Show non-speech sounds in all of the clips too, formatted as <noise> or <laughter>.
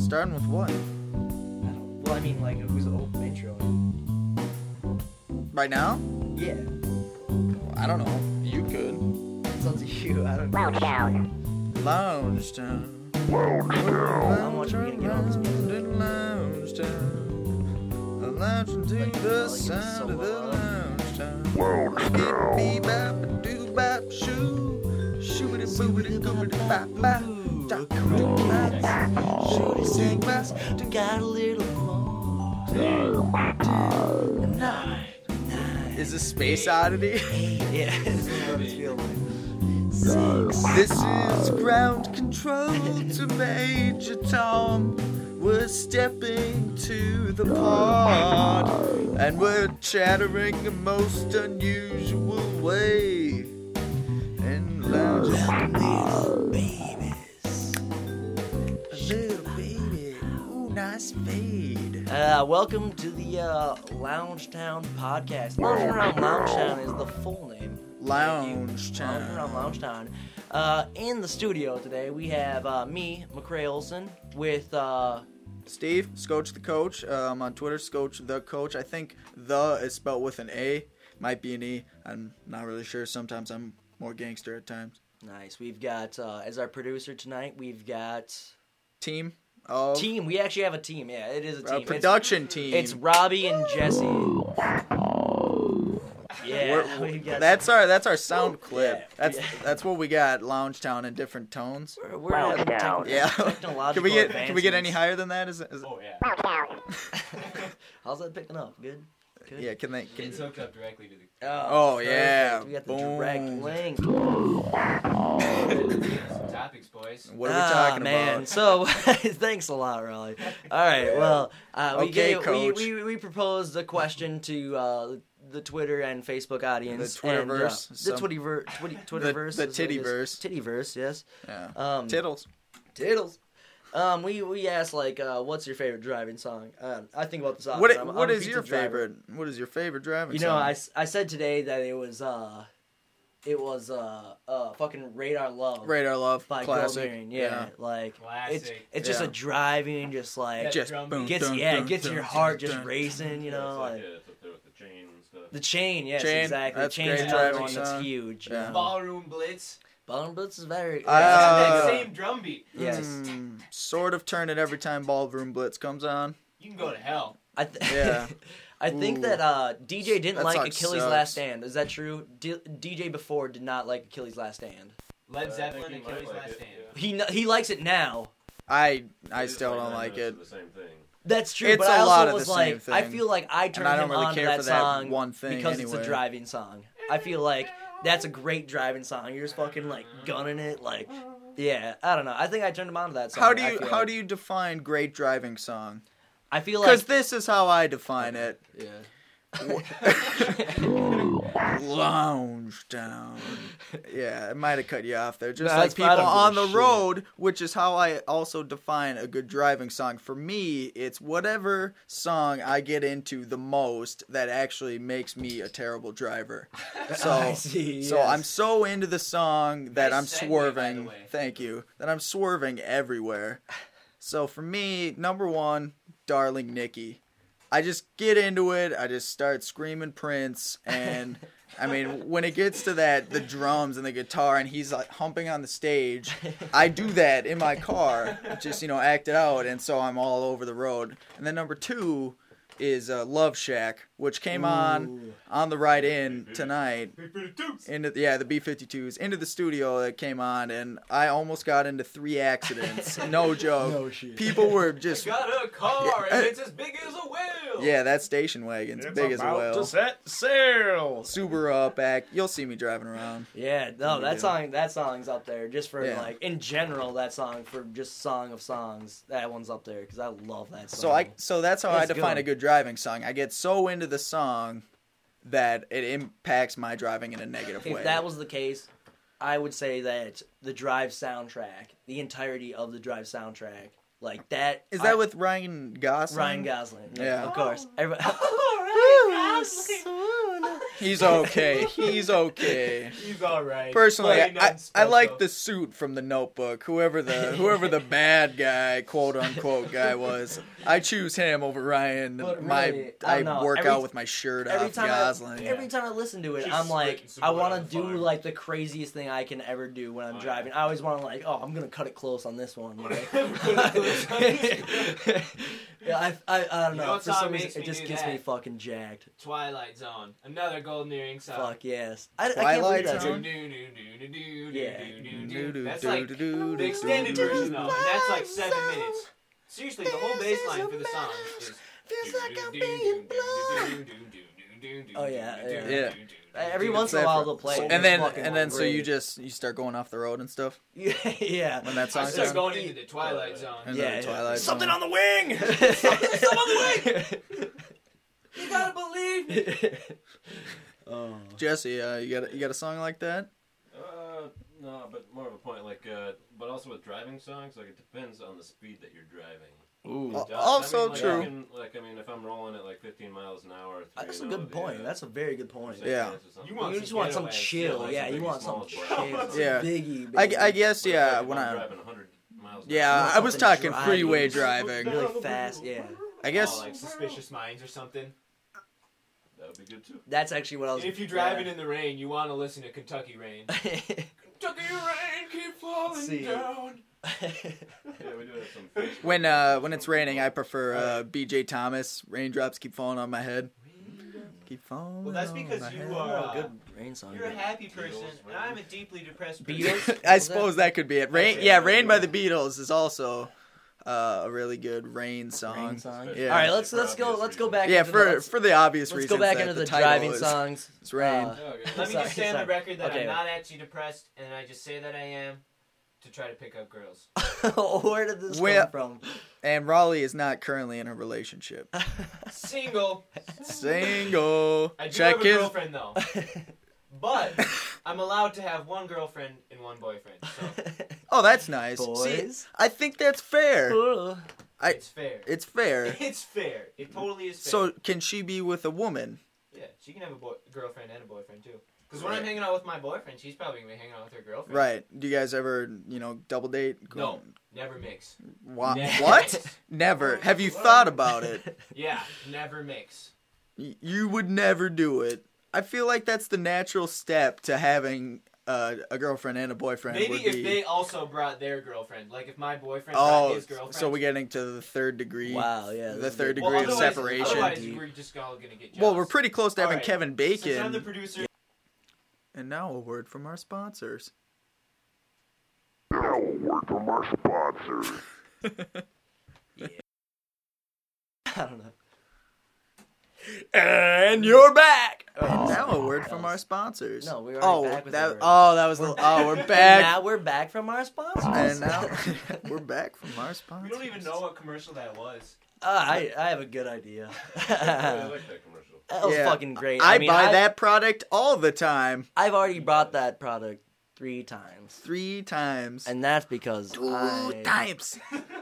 Starting with what? I don't, well, I mean, like, who's the open intro? Right now? Yeah, I don't know. You could. it's up to you. I don't know. Lounge down. Lounge town. How much are we gonna get on this music? Lounge town. Lounging to Like, the like a sound of the solo. lounge town. Beep bop, doo bop, shoo. Shooity boobity goobity bop bop. Doc doo bop. Shooty sing bass. Got a little more. Is Space Oddity? <laughs> Yeah, this is ground control to Major Tom. We're stepping to the pod, and we're chattering a most unusual way. And lounging ooh, fade. Uh, welcome to the uh, Lounge Town podcast. Lounge Around Lounge Town is the full name. Lounge Lounge Around Town. Lounge Town. Uh, in the studio today, we have uh, me, McCray Olson, with uh, Steve, Scotch the Coach. Um, on Twitter, Scotch the Coach. I think the is spelled with an A. Might be an E. I'm not really sure. Sometimes I'm more gangster at times. nice. We've got uh, as our producer tonight. We've got Team of team. We actually have a team. Yeah, it is a team. It's- production team. It's, Robbie and Jesse. Yeah, We're- we've got that's our that's our sound clip. Yeah, That's yeah. that's what we got. Lounge Town in different tones. We're, we're having down. techn- Yeah. <laughs> technological can we get can we get any higher than that? Is, is Oh yeah. Lounge <laughs> down. How's that picking up? Good. Good. yeah? Can they? Can, It's hooked up directly to the. Oh, perfect. yeah. We got the Boom. direct link. Some <laughs> topics, boys. what are we ah, talking man. about? So <laughs> thanks a lot, Raleigh. All right. Well, uh, we, Okay, gave, we, we we proposed a question to uh, the Twitter and Facebook audience. The Twitterverse, And, uh, the some- Twitty, <laughs> Twitterverse. the is what it is. Tittyverse. Tittyverse. Yes. yeah. Um, Tittles. Tittles. Um, we we asked like, uh, what's your favorite driving song? Um, I think about this often. What I'm- what I'm is pizza your driver. favorite? What is your favorite driving? You know, song? I, s- I said today that it was uh, it was uh, uh, fucking Radar Love Radar Love by classic. Goldberg. Yeah, like it's Classic. it's just Yeah. a driving, just like That Just boom, gets dun, yeah, dun, gets dun, your heart dun, just dun. racing. You know, like yeah, it's up there with the chain and stuff. chain. Yes, Chain, exactly. that's the chain's great another driving one that's huge. Yeah. Yeah. Ballroom Blitz. Ballroom Blitz is very. Uh, It's that same drum beat. yes, Mm, sort of turn it every time Ballroom Blitz comes on. You can go to hell. I th- Yeah. <laughs> I think Ooh. that uh, DJ didn't That like Achilles' sucks. Last Stand. Is that true? D- DJ before did not like Achilles' Last Stand. Led Uh, Zeppelin, I Achilles like Last it, Stand. yeah. He kn- he likes it now. I I still don't like it. The same thing. That's true, It's but a I also lot of was the like, same I feel like I turned I him really on to care that for that song one thing because it's a driving song. I feel like that's a great driving song. You're just fucking like gunning it, like mm. yeah. I don't know. I think I turned him on to that song. How do you how like. do you define great driving song? I feel like Because this is how I define it. yeah. Lounge down. Yeah, it might have cut you off there. Just No, like people on the shit. road, which is how I also define a good driving song. For me, it's whatever song I get into the most that actually makes me a terrible driver. <laughs> So I see. So yes. I'm so into the song that Nice I'm segue, by the swerving. way. Thank you. That I'm swerving everywhere. <laughs> So for me, number one, Darling Nikki. I just get into it. I just start screaming Prince, and I mean, when it gets to that, the drums and the guitar, and he's like humping on the stage, I do that in my car, just you know, act it out, and so I'm all over the road. And then number two is uh, Love Shack, which came on Ooh. on the ride in tonight into yeah the B52s into the studio that came on and I almost got into three accidents <laughs> no joke No shit. people were just Got a car Yeah. and it's as big as a whale. yeah that station wagon's big as a whale set sail. Subaru Outback you'll see me driving around Yeah, no, that do. song that song's up there just for Yeah. like in general that song for just song of songs. That one's up there because I love that song. so I so that's how I It's define good. a good driving song I get so into the song that it impacts my driving in a negative way. if that was the case, I would say that the Drive soundtrack, the entirety of the Drive soundtrack, like that is that I- with Ryan Gosling Ryan Gosling? Yeah, Yeah. of course. Oh. Everybody, <laughs> oh, <laughs> <laughs> He's okay. He's okay. He's all right. Personally, I, I, like the suit from the Notebook. Whoever the whoever the <laughs> bad guy, quote unquote guy was, I choose him over Ryan. But my really, I I work Every- out with my shirt every off, time Gosling. I, every time I listen to it, Just I'm like, I want to do fire. like the craziest thing I can ever do when I'm Oh, yeah. driving. I always want to like, oh, I'm gonna cut it close on this one. Like. <laughs> <laughs> yeah, I, I, I don't You know. know For some reason, it just gets that? me fucking jacked. Twilight Zone. Another golden earring song. Fuck yes. I, I can't Twilight believe that's Zone? Yeah. That's like the extended version though. And that's like seven minutes. Seriously, the whole bass line for the song is Feels like I'm being blown. Oh, yeah, yeah. Yeah. Every Dude, once in a it's while that they'll play. for- it. and It's then fucking and then so you great. just you start going off the road and stuff yeah yeah. when that I song start starts. going into the Twilight Zone. And yeah, then yeah. Twilight something Zone. on the wing. Something on the You gotta believe me. <laughs> oh. Jesse, uh, you got a- you got a song like that? Uh, no, but more of a point, like, uh, but also with driving songs, like, it depends on the speed that you're driving. Ooh. Al- It does. also I mean, like, true. I can, like, I mean, if I'm rolling at like 15 miles an hour, Uh, That's a you know, good the, point. uh, That's a very good point. Yeah. Benz or something. You want You just want some getaway, chill. Yeah, you want some chill. Yeah. Biggie. I. I guess yeah. like, When I'm I driving 100 miles yeah, I was talking dry. freeway driving. really fast. Yeah. I guess Oh, like Suspicious Minds or something. that would be good too. That's actually what I was. And if you're driving in the rain, you want to listen to Kentucky Rain. <laughs> Kentucky Rain, keep falling See. down. <laughs> Yeah, we do have some. <laughs> When uh when it's raining, I prefer uh, B.J. Thomas. Raindrops keep falling on my head. Keep falling. Well, that's on because my you head. are- Oh, good rain song. You're a happy person, Beatles, and I'm a deeply depressed person. Beatles? I suppose that could be it. Rain, That's it. yeah, "Rain" by the Beatles is also uh, a really good rain song. Rain song. Yeah. All right, let's let's go. Let's go back. Yeah, into for the, let's, for the obvious let's reasons. go back into the, title driving is- songs. It's rain. Uh, Oh, okay. <laughs> Let me just say on the record that Okay. I'm not actually depressed, and I just say that I am to try to pick up girls. <laughs> Where did this Well- come from? And Raleigh is not currently in a relationship. <laughs> Single. Single. I do Check have a his. girlfriend though, but I'm allowed to have one girlfriend and one boyfriend. So Oh, that's nice. See, I think that's fair. I- it's fair. It's fair. <laughs> It's fair. It totally is fair. So can she be with a woman? yeah, she can have a boy- girlfriend and a boyfriend too. Because when I'm hanging out with my boyfriend, she's probably gonna be hanging out with her girlfriend. Right. Do you guys ever, you know, double date? No. Never mix. Wha- Never What? Never. Have you thought about it? <laughs> Yeah, never mix. Y- You would never do it. I feel like that's the natural step to having uh, a girlfriend and a boyfriend. Maybe would if be... they also brought their girlfriend, like if my boyfriend Oh, brought his girlfriend. so we're getting to the third degree. Wow, yeah. The third degree well, of otherwise- separation. Otherwise, we're just all gonna get jealous. Well, we're pretty close to having Alright. Kevin Since I'm Bacon. the producer, And now a word from our sponsors. Now a word from our sponsors. <laughs> Yeah. I don't know. And you're back. now a word from our sponsors. No, we already oh, back with that, oh, that was the. Oh, we're <laughs> back. now we're back from our sponsors. and now <laughs> we're back from our sponsors. we don't even know what commercial that was. Uh, I I have a good idea. <laughs> I that like that commercial. was Yeah. fucking great. I, mean, buy I've- that product all the time, I've already bought that product three times, three times. and that's because Two I, times.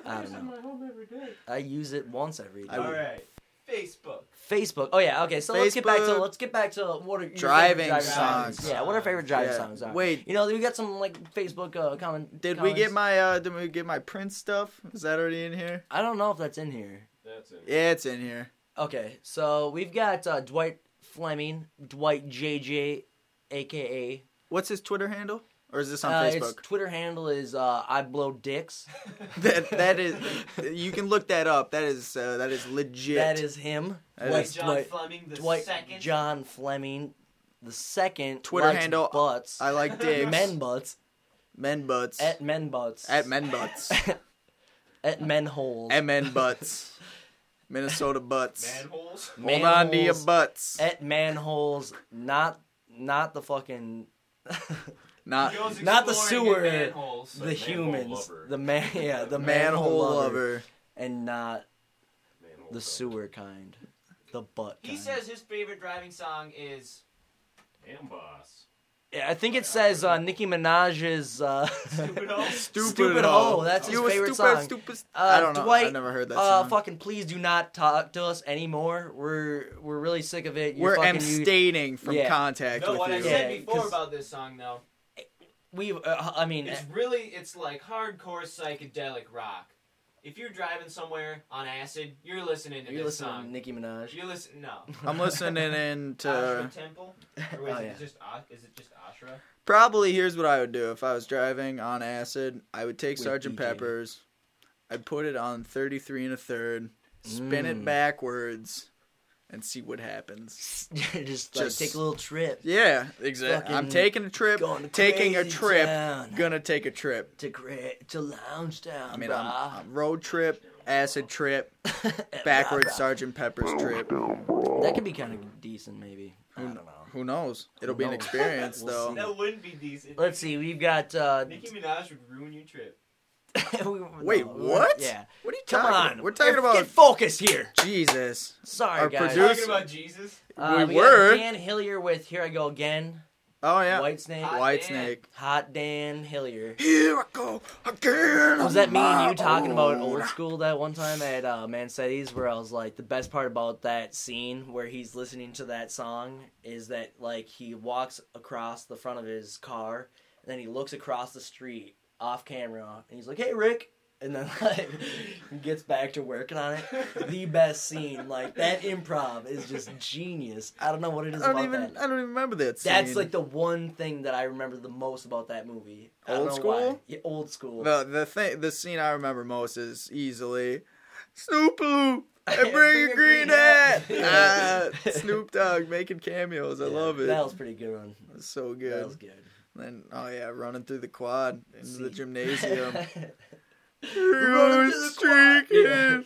I don't know. I use it once every day. All right, Facebook. Facebook. Oh yeah. Okay. So let's get back to Facebook. let's get back to what are your Driving favorite songs. Yeah. What are favorite driving Yeah. songs are? Wait. You know, we got some like Facebook uh, comment. Did we comments. get my uh did we get my Prince stuff? Is that already in here? I don't know if that's in here. That's it. Yeah, it's in here. Okay, so we've got uh, Dwight Fleming, Dwight JJ, aka. What's his Twitter handle? Or is this on Uh, Facebook? His Twitter handle is uh, I blow dicks. <laughs> that that is you can look that up. That is uh, that is legit. That is him. That Dwight, is- John Dwight, Fleming the Dwight second. John Fleming, the second. Twitter likes handle, butts. I like <laughs> dicks. men butts Men butts. at men butts At men butts. <laughs> at men holes At men butts. Minnesota butts. Manholes. Hold on to your butts. at manholes, not not the fucking. Not Not the sewer. manholes. the manhole humans, lover. the man, yeah, the <laughs> manhole manhole lover, lover. and not Manhole the cover. sewer kind, the butt. He kind. says his favorite driving song is Amboss. Yeah, I think it says uh, Nicki Minaj's uh, Stupid hole. <laughs> Stupid Hole. That's his you a favorite stupid, song. Stupid, Uh, I don't know. Dwight, I never heard that uh, song. fucking please do not talk to us anymore. We're we're really sick of it. You're We're fucking, you- abstaining from Yeah. contact No, with what I you. said Yeah, before 'cause- about this song though, we. Uh, I mean, it's really it's like hardcore psychedelic rock. If you're driving somewhere on acid, you're listening to you're this listening to song. Nicki Minaj. You listen no. <laughs> I'm listening in <laughs> to Ash Ra Tempel, or is Oh, it yeah. just A- is it just Ashra? probably. Here's what I would do if I was driving on acid. I would take With Sergeant DJ. Pepper's. I'd put it on 33 and a third, spin Mm. it backwards, and see what happens. <laughs> just like Just- take a little trip Yeah, exactly. I'm taking a trip. going to Taking a trip. town. Gonna take a trip. to gra- to lounge down. I mean. I'm, I'm road trip, acid trip, <laughs> backwards. Sergeant Pepper's trip. That could be kind of decent, maybe. I don't know. Who knows? It'll be an experience, <laughs> We'll though. see. That wouldn't be decent. Let's see. We've got. uh Nicki Minaj would ruin your trip. <laughs> we- Wait, no, what? Yeah. What are you Come talking on. about? We're talking Get- about Get focused here. Jesus. Sorry, Our guys. producer- Talking about Jesus. Uh, We got were. Dan Hillier with "Here I Go Again." Oh yeah, Whitesnake. Hot White Dan. Snake. Hot Dan Hillier. Here I go again. Was that me and you talking about old school that one time at uh, Mancetti's where I was like, the best part about that scene where he's listening to that song is that like he walks across the front of his car and then he looks across the street off camera and he's like, "Hey, Rick." And then <laughs> like gets back to working on it. <laughs> The best scene, like that improv is just genius. I don't know what it is I don't about even. that. I don't even remember that. Scene. That's like the one thing that I remember the most about that movie. I don't Old know school? Yeah, old school. the the thing. The scene I remember most is easily Snoop. And <laughs> Bring a green hat. hat. Ah, Snoop Dogg making cameos. I Yeah, love it. That was pretty good one. It's so good. That was good. Then oh yeah, running through the quad into the See. gymnasium. <laughs> Running through the quad. streaking.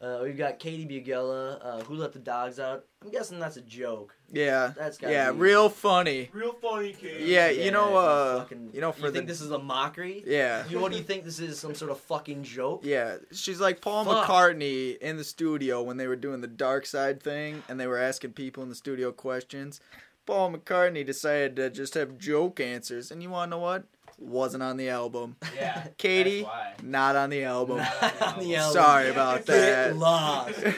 Uh, we've got Katie Bugella, uh, who let the dogs out. I'm guessing that's a joke. Yeah, That's gotta yeah, be- real funny. Real funny kid. Yeah, you know, you uh, fucking- you know, for you the think this is a mockery? yeah, You, what do you think this is? Some sort of fucking joke? yeah. She's like Paul Fuck. McCartney in the studio when they were doing the Dark Side thing, and they were asking people in the studio questions. Paul McCartney decided to just have joke answers, and you want to know what? Wasn't on the album. <laughs> Yeah. Katie, That's why. not on the album. Not On the <laughs> album. Sorry about Get that. lost. <laughs>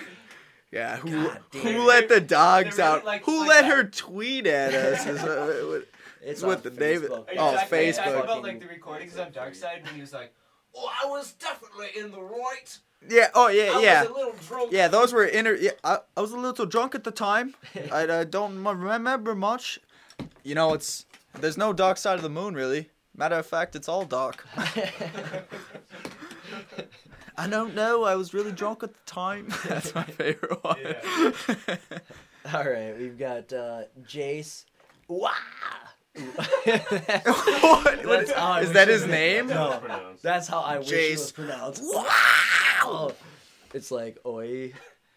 Yeah, who God who let the dogs really out? like- who like let that. her tweet at us? Is, uh, It's what the David- Facebook. Are you Oh, talking, Facebook. talking about like the recordings of Dark Side when he was like, "Oh, I was definitely in the right. yeah. Oh yeah. I Yeah. was a little drunk." Yeah, those were inner. Yeah, I, I was a little drunk at the time. <laughs> I uh, don't m- remember much. You know, it's there's no dark side of the moon really. Matter of fact, it's all dark. <laughs> I don't know. I was really drunk at the time. <laughs> That's my favorite one. All right, we've got uh, Jace. Wow. What? what That's is that his name? No. That's how I wish it was Jace. pronounced. Wow. Oh, it's like oi,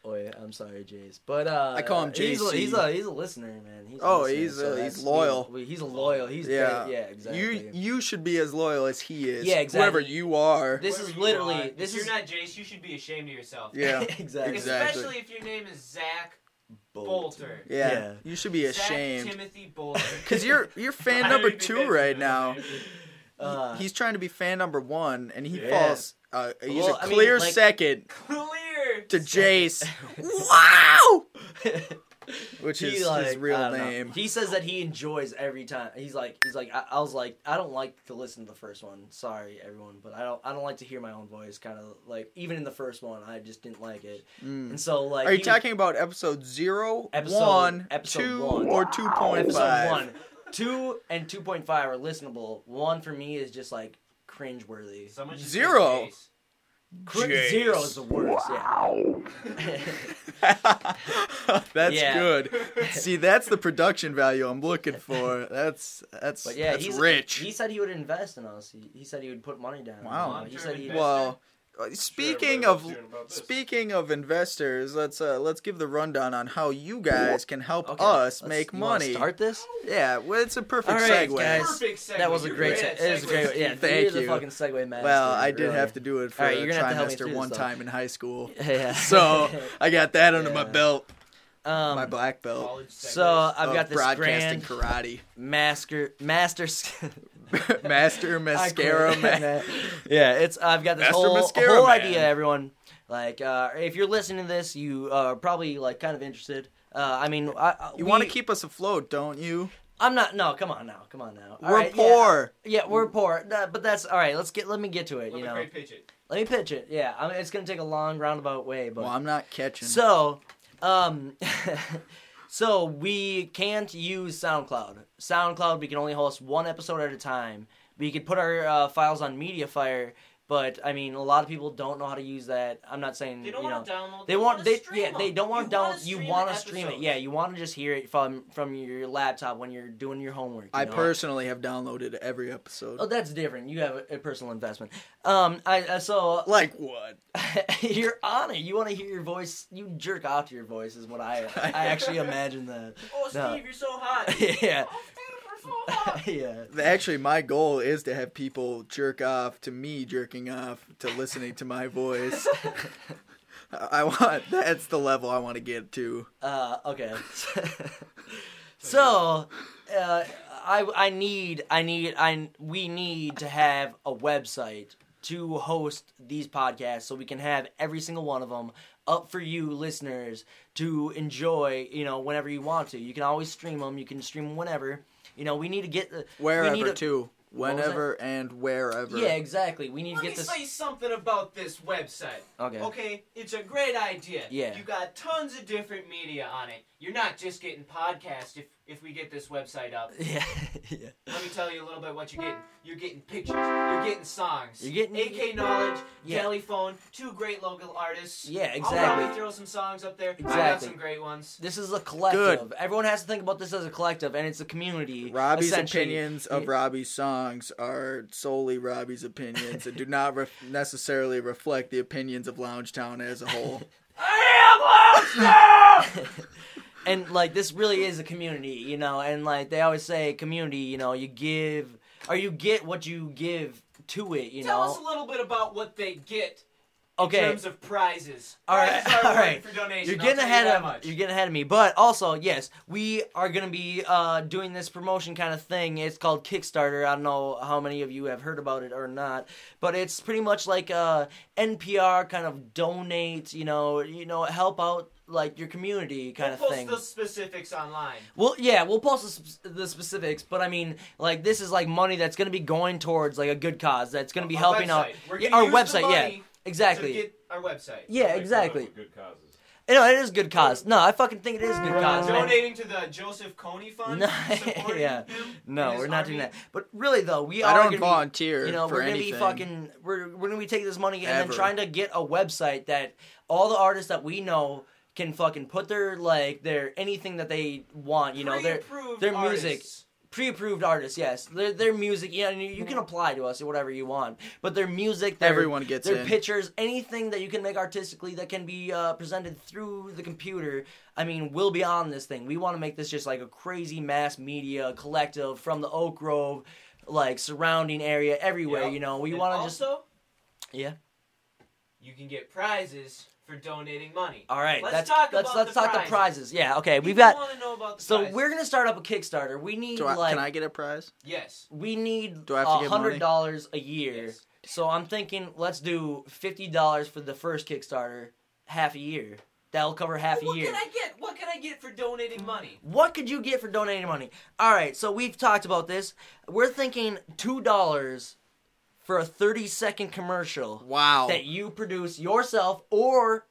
oi. I'm sorry, Jace, but uh, I call him He's he's a he's a listener, man. He's a Oh, listener, he's, so uh, he's loyal. He's, he's a loyal. He's Yeah. yeah, yeah, exactly. You you should be as loyal as he is. Yeah, exactly. Whoever you are. this Whoever is literally this if is you're not Jace, you should be ashamed of yourself. Yeah. exactly. <laughs> Exactly. Especially if your name is Zach Bolt. Bolter. Yeah. Yeah. You should be Zach ashamed. Timothy <laughs> Bolter. Cause you're you're fan <laughs> number two right now. Uh, He's trying to be fan number one, and he Yeah. falls. Uh, he's Well, a I mean, clear like- second Clear. to Jace. <laughs> wow, <laughs> which he, is his real I don't know. name. He says that he enjoys every time. He's like, he's like, I, I was like, I don't like to listen to the first one. Sorry, everyone, but I don't, I don't like to hear my own voice. Kind of like, even in the first one, I just didn't like it. Mm. And so, like, Are you he- talking about episode zero, Episode- one, episode two, one. or two point episode five? one, two, and two point five are listenable. One for me is just like cringeworthy. Someone should Zero. say Jace. Cr- Jace. Zero is the worst. Wow. <laughs> that's Yeah. good. <laughs> See, that's the production value I'm looking for. That's that's But yeah, that's he's rich. He said he would invest in us. He, he said he would put money down. Wow. He said he. Long-term well, speaking Sure, of everybody loves hearing about this. speaking of investors, let's uh let's give the rundown on how you guys can help Okay, us let's- make you money. Start this. Yeah, well, it's a perfect All right, segue. guys. Perfect segue. That was a great. at Se- it was a great. Yeah, Thank you're the fucking segue master. Well, I did really. have to do it for All right, a you're gonna help me trimester one this, time in high school. <laughs> Yeah. <laughs> So I got that under my belt. Um, My black belt. So. I've got this broadcasting grand karate. master master. <laughs> <laughs> Master mascara <laughs> quit. man. yeah, it's I've got this Master whole Mascara whole Man. idea, everyone. Like, uh, if you're listening to this, you are probably like kind of interested. Uh, I mean, I, I- You we- want to keep us afloat, don't you? I'm not. No, come on now, come on now. All We're right, poor. Yeah, we're poor. Nah, but that's all right. Let's get. Let me get to it. Let you me know, great pitch it. let me pitch it. Yeah, I mean, it's gonna take a long roundabout way, but Well, I'm not catching. so, um, <laughs> so we can't use SoundCloud. SoundCloud, we can only host one episode at a time. We could put our uh, files on MediaFire, but I mean, a lot of people don't know how to use that. I'm not saying They don't you know. want to download. They want wanna they stream yeah they don't want to You download. wanna You want an to stream it. Yeah, you want to just hear it from from your laptop when you're doing your homework. you I know? personally have downloaded every episode. Oh, that's different. You have a, a personal investment. Um, I uh, so Like what? <laughs> you're on it. You want to hear your voice. You jerk off to your voice is what I I <laughs> actually imagine that. Oh, Steve, No. you're so hot. <laughs> yeah, Steve, you're so hot. yeah. Actually, my goal is to have people jerk off to me jerking off to listening to my voice. I <laughs> I want that's the level I want to get to. Uh, okay. <laughs> so, uh, I I need I need I we need to have a website to host these podcasts so we can have every single one of them up for you listeners to enjoy. You know, whenever you want to. You can always stream them. You can stream them whenever. You know, we need to get the we Wherever need to- too. What was that? Whenever and wherever. Yeah, exactly. We need Let to me get this. say something about this website. Okay. Okay, it's a great idea. Yeah. You got tons of different media on it. You're not just getting podcasts if if we get this website up. <laughs> Yeah, yeah. Let me tell you a little bit what you're getting. You're getting pictures. You're getting songs. You're getting- AK Knowledge, Yeah. Telephone, two great local artists. Yeah, exactly. I'll exactly. probably throw some songs up there. I got Exactly. some great ones. This is a collective. Good. Everyone has to think about this as a collective, and it's a community. Robbie's opinions of Robbie's songs are solely Robbie's opinions and do not ref- necessarily reflect the opinions of Loungetown as a whole. <laughs> I am Lobster! <laughs> and like this really is a community, you know. And like they always say, community. You know, you give or you get what you give to it. You know. Tell us a little bit about what they get in Okay. terms of prizes. All right, Prizes all right. For donation, You're getting ahead you of much. you're getting ahead of me, but also yes, we are gonna be uh, doing this promotion kind of thing. It's called Kickstarter. I don't know how many of you have heard about it or not, but it's pretty much like uh, NPR kind of donate, you know, you know, help out like your community kind we'll of post thing. the specifics online. Well, yeah, we'll post the, sp- the specifics, but I mean, like this is like money that's gonna be going towards like a good cause that's gonna be Our helping out website. We're Yeah, our use the website. Yeah, exactly. To get our website. yeah, exactly. Good causes. You know, it is good cause. No, I fucking think it is good We're cause. man. donating to the Joseph Kony Fund. <laughs> No, yeah. him No, we're not doing that. But really, though, we I are don't gonna volunteer Be, you know, for we're gonna anything. be fucking. We're we're gonna be taking this money and then trying to get a website that all the artists that we know can fucking put their like their anything that they want. You know, their Pre-approved their music. pre-approved artists. Yes, their their music. Yeah, you, you can apply to us or whatever you want. But their music, their, Everyone gets their in. pictures, anything that you can make artistically that can be uh, presented through the computer. I mean, we'll be on this thing. We want to make this just like a crazy mass media collective from the Oak Grove, like surrounding area, everywhere. Yep. You know, we want to just also yeah. you can get prizes for donating money. All right, Let's talk let's about let's the talk prizes. the prizes. Yeah, okay, we've People got. wanna know about the So prizes. we're gonna start up a Kickstarter. We need Do I, like can I get a prize? yes. we need Do I have to a hundred money? dollars a year. Yes. So I'm thinking let's do fifty dollars for the first Kickstarter, half a year. That'll cover half what a year. can I get? What can I get for donating money? What could you get for donating money? All right, so we've talked about this. We're thinking two dollars for a thirty second commercial Wow. that you produce yourself, or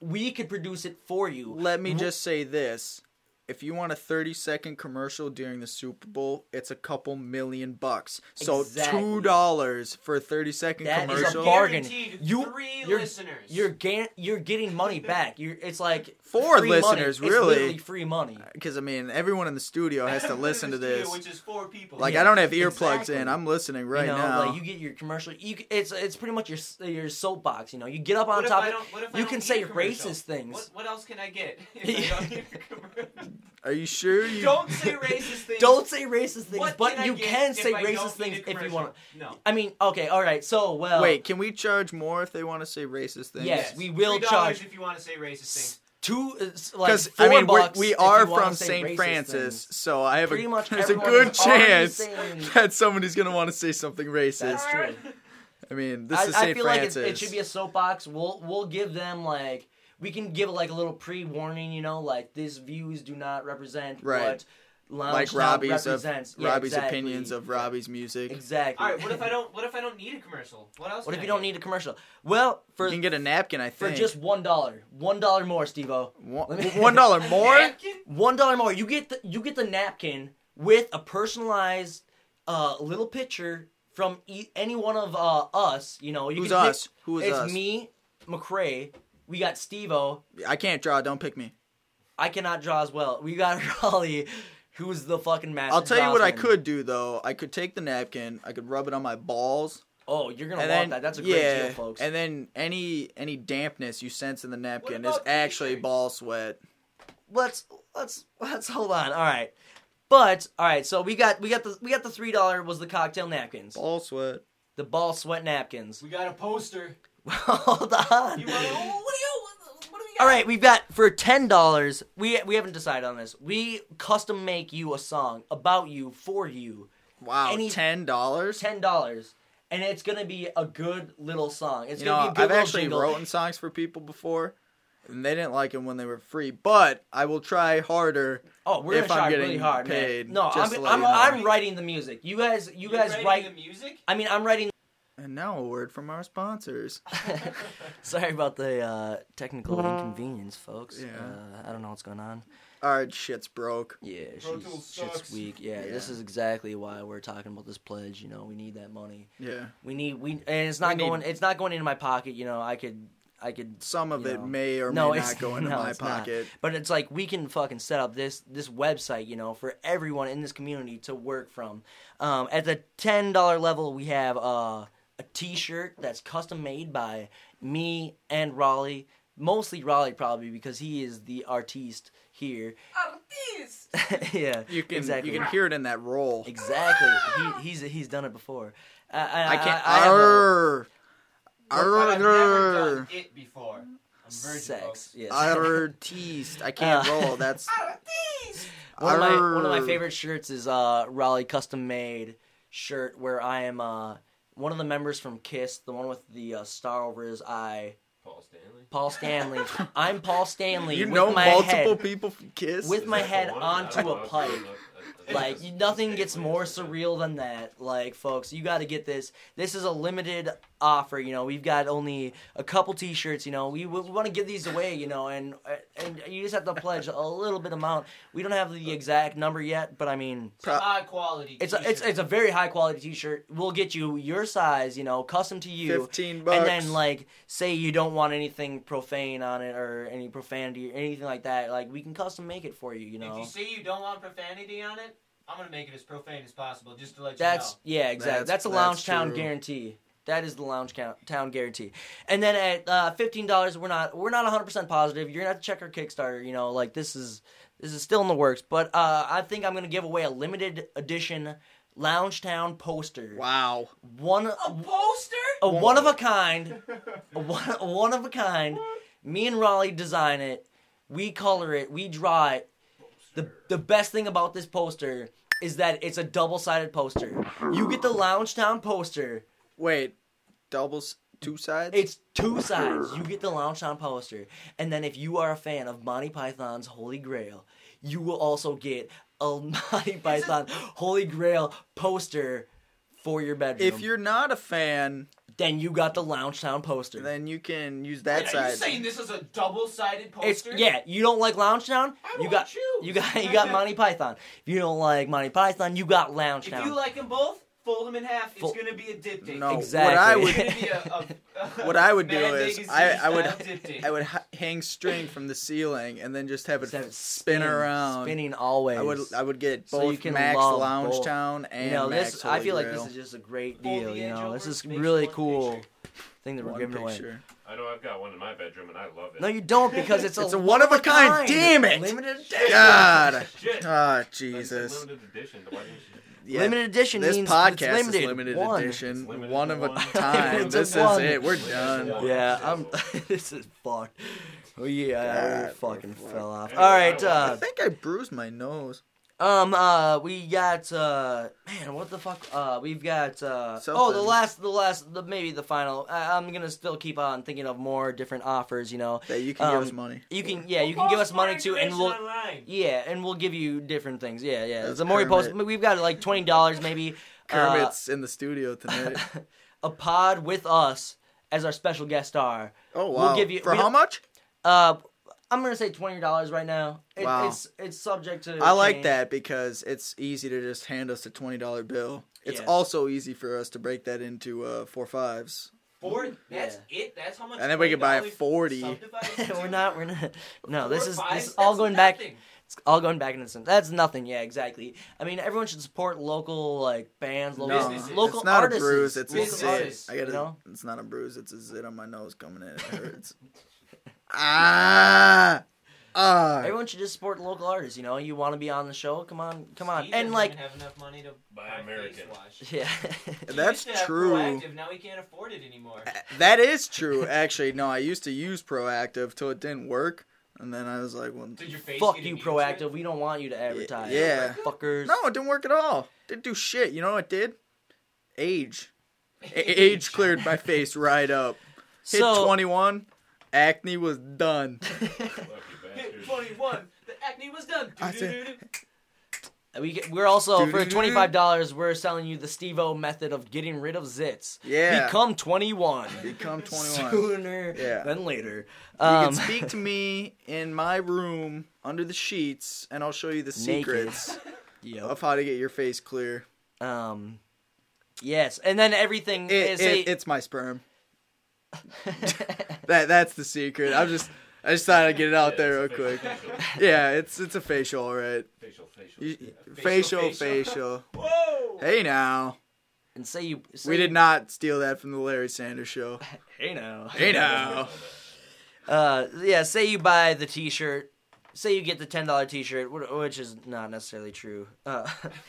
we could produce it for you. Let me just say this. If you want a 30 second commercial during the Super Bowl, it's a couple million bucks. So Exactly. $2 for a 30 second That is a commercial. bargain. You- three you're- listeners. You're ga- you're getting money <laughs> back. You're it's like Four free money. listeners, It's really. literally free money. Because, I mean, everyone in the studio has to <laughs> listen to the studio, this. which is four people. Like, Yeah, I don't have earplugs exactly. in. I'm listening right you know, now. like you get your commercial. You it's it's pretty much your your soapbox. You know, you get up on What top of don't- what if I you can say racist things. What, what else can I get? <laughs> if I don't need a commercial? Are you sure? You... <laughs> don't say racist things. Don't say racist things, What but can you can say racist things if you commercial? want. No. I mean, okay, all right. So well, Wait, can we charge more if they want to say racist things? Yes, we will $3 charge- if you want to say racist things. two, uh, like Because four I mean, we're, bucks we are from St. Francis, things. so I have Pretty a much there's a good chance saying- <laughs> that somebody's gonna want to say something racist. That's true. <laughs> I mean, this I, is I St. feel Francis. like it, it should be a soapbox. We'll we'll give them like we can give like a little pre warning. You know, like these views do not represent Right. what Lounge like Robbie's of. Yeah, Robbie's exactly. opinions of Robbie's music. Exactly. All right. What if I don't? What if I don't need a commercial? What else? What if I you don't need a commercial? Well, for you can get a napkin, I think for think. just one dollar, one dollar more, Stevo. one, one dollar <laughs> more. Napkin? One dollar more. You get the you get the napkin with a personalized uh, little picture from e- any one of uh, us. You know, you Who's can pick- us? Who is it's us? me, McCrae. We got Stevo. I can't draw. Don't pick me. I cannot draw as well. We got <laughs> Raleigh, who's the fucking master. I'll tell you what I could do though. I could take the napkin. I could rub it on my balls. Oh, you're gonna and want then that. That's a great yeah, deal, folks. and then any any dampness you sense in the napkin is actually t-shirts? ball sweat. let's let's let's hold on. All right, but all right. So we got we got the we got the three dollar was the cocktail napkins, Ball sweat. the ball sweat napkins. We got a poster. <laughs> hold on. You want? What do you? What do we got? All right, we've got for ten dollars. We we haven't decided on this. We custom make you a song about you for you. Wow, Any- ten dollars. Ten dollars, and it's gonna be a good little song. It's You gonna know, be a good I've little actually jingle. written songs for people before, and they didn't like them when they were free. But I will try harder. Oh, we're if gonna I'm try getting really hard, paid, man. No, just I'm I'm. I'm writing the music. You guys you You're guys writing write. the music. I mean, I'm writing. And now a word from our sponsors. <laughs> Sorry about the uh, technical inconvenience, folks. Yeah. Uh, I don't know what's going on. Our shit's broke. Yeah, Pro she's, shit's weak. Yeah, this is exactly why we're talking about this pledge. You know, we need that money. Yeah, We need we, and it's not We need- going. It's not going into my pocket. You know, I could, I could. some of it know. may or No, may it's- not go <laughs> into no, my it's not. pocket. But it's like we can fucking set up this this website, you know, for everyone in this community to work from. Um, at the ten dollar level, we have uh, a T-shirt that's custom made by me and Raleigh. Mostly Raleigh, probably because he is the artiste here. Artiste. <laughs> yeah, You can exactly. you can hear it in that roll. Exactly. He, he's he's done it before. Uh, I, I can't. I, I have a- Arr, But I've never done it before. I'm virgin, sex. folks. Yes. artiste. I can't Uh, roll. That's <laughs> Artiste. One of my one of my favorite shirts is uh Raleigh custom made shirt where I am uh one of the members from Kiss, the one with the uh, star over his eye, Paul Stanley. Paul Stanley. <laughs> I'm Paul Stanley you with know my multiple head. people from Kiss. With Is my head onto a pipe. Like I- nothing gets more is the- surreal than that. Like folks, you got to get this. This is a limited offer. You know, we've got only a couple T-shirts. You know, we, we want to give these away. You know, and and you just have to pledge a little bit amount. We don't have the exact number yet, but I mean, It's a high quality. it's a it's t-shirt. it's a very high quality T-shirt. We'll get you your size. You know, custom to you. Fifteen bucks. And then, like, say you don't want anything profane on it or any profanity or anything like that. Like, we can custom make it for you. You know. If know, you say you don't want profanity on it, I'm gonna make it as profane as possible, just to let you That's know. yeah, exactly. That's- That's, a that's lounge town true. guarantee. That is the lounge count, town guarantee. And then at uh, fifteen dollars, we're not we're not one hundred percent positive. You're gonna have to check our Kickstarter. You know, like this is this is still in the works. But uh, I think I'm gonna give away a limited edition lounge town poster. wow. One A poster? a one of a kind, a one, a one of a kind. Me and Raleigh design it. We color it. We draw it. The the best thing about this poster is that it's a double sided poster. You get the Lounge Town poster. Wait, doubles, two sides. It's two sides. You get the Lounge Town poster, and then if you are a fan of Monty Python's Holy Grail, you will also get a <laughs> Monty Python Holy Grail poster for your bedroom. if you're not a fan, then you got the Lounge Town poster. then you can use Wait, that are you side. saying this is a double-sided It's poster? yeah. You don't like Lounge Town? I You won't got choose. you got <laughs> you got <laughs> Monty Python. If you don't like Monty Python, you got Lounge If Town. you like them both, fold them in half. Fold- It's gonna be a diptych. No, Exactly. what I would a, <laughs> a, what I would do is I, I would diptych. I would hang string from the ceiling and then just have it Just have it spin, around. spinning always. I would I would get So both you can Max love Lounge both. Town and you know Max this. I Holy feel like Grail. this is just a great deal. You know, this is really cool picture. thing that we're One giving away. picture. I know I've got one in my bedroom and I love it. No, you don't because it's <laughs> a It's a one of a kind. Damn it! Limited edition. God. Shit. Ah, That's a Jesus. Limited edition. Why didn't you? Yeah, Limited edition This means podcast it's limited. is limited One. edition, It's limited one to of a one. <laughs> time. Limited to this is one. it. We're done. Yeah, I'm. <laughs> this is fucked. Oh yeah, God, we fucking fell off. All right, I I uh, think I bruised my nose. Um, uh, we got uh, man, what the fuck? Uh, we've got uh, oh, the last, the last, the maybe the final. I, I'm gonna still keep on thinking of more different offers. You know, That you can give Um, us money. you can, yeah, you can give us money too, and we'll. Online. Yeah, and we'll give you different things. Yeah, yeah. That's the more you post, we've got like twenty dollars maybe. <laughs> uh, Kermit's in the studio tonight. <laughs> a pod with us as our special guest star. Oh wow! We'll give you- For how much? Uh, I'm gonna say twenty dollars right now. It, Wow. It's it's subject to. I like change. that because it's easy to just hand us a twenty dollar bill. It's Yeah. also easy for us to break that into uh, four fives. Four. That's it. That's how much. And then we could buy a 40. <laughs> we're not. We're not. No, this is fives? this is all That's going back. nothing. It's all going back into some. That's nothing. Yeah, exactly. I mean, everyone should support local like bands, local No, Businesses. local it's not artists. a bruise. It's a Businesses. zit. artists, I got you know? It's not a bruise. It's a zit on my nose coming in. It hurts. <laughs> ah. Ah. Everyone should just support local artists. You know, you want to be on the show? Come on, come on, Steve and doesn't like, even have enough money to Buy buy American. face wash. <laughs> yeah. He That's used to have true. Proactiv, now he can't afford it anymore. That is true. Actually, no. I used to use Proactiv till it didn't work, and then I was like, well, Did your face Fuck get you, immune to proactive. We don't want you to advertise. yeah. fuckers. no, it didn't work at all. Didn't do shit. You know what it did? Age. <laughs> A- Age cleared my face right up. Hit So- 21, acne was done. <laughs> Hit 21. The acne was done. I said- We get, we're also for twenty five dollars. We're selling you the Steve-O method of getting rid of zits. Yeah. Become twenty one. Become 21. Sooner Yeah. than later. You Um, can speak to <laughs> me in my room under the sheets, and I'll show you the secrets <laughs> yep. of how to get your face clear. Um. Yes, and then everything It, is it- it's my sperm. <laughs> That that's the secret. I'm just I just thought I'd get it out Yeah, there real it's quick. facial, <laughs> Yeah, it's it's a facial, all right. Facial, facial. You- yeah. facial, facial. facial. <laughs> Whoa! Hey now, and say you. Say we did not steal that from the Larry Sanders Show. Hey now. Hey now. Uh, yeah. Say you buy the T-shirt. Say you get the ten dollar T-shirt, which is not necessarily true. Uh, <laughs>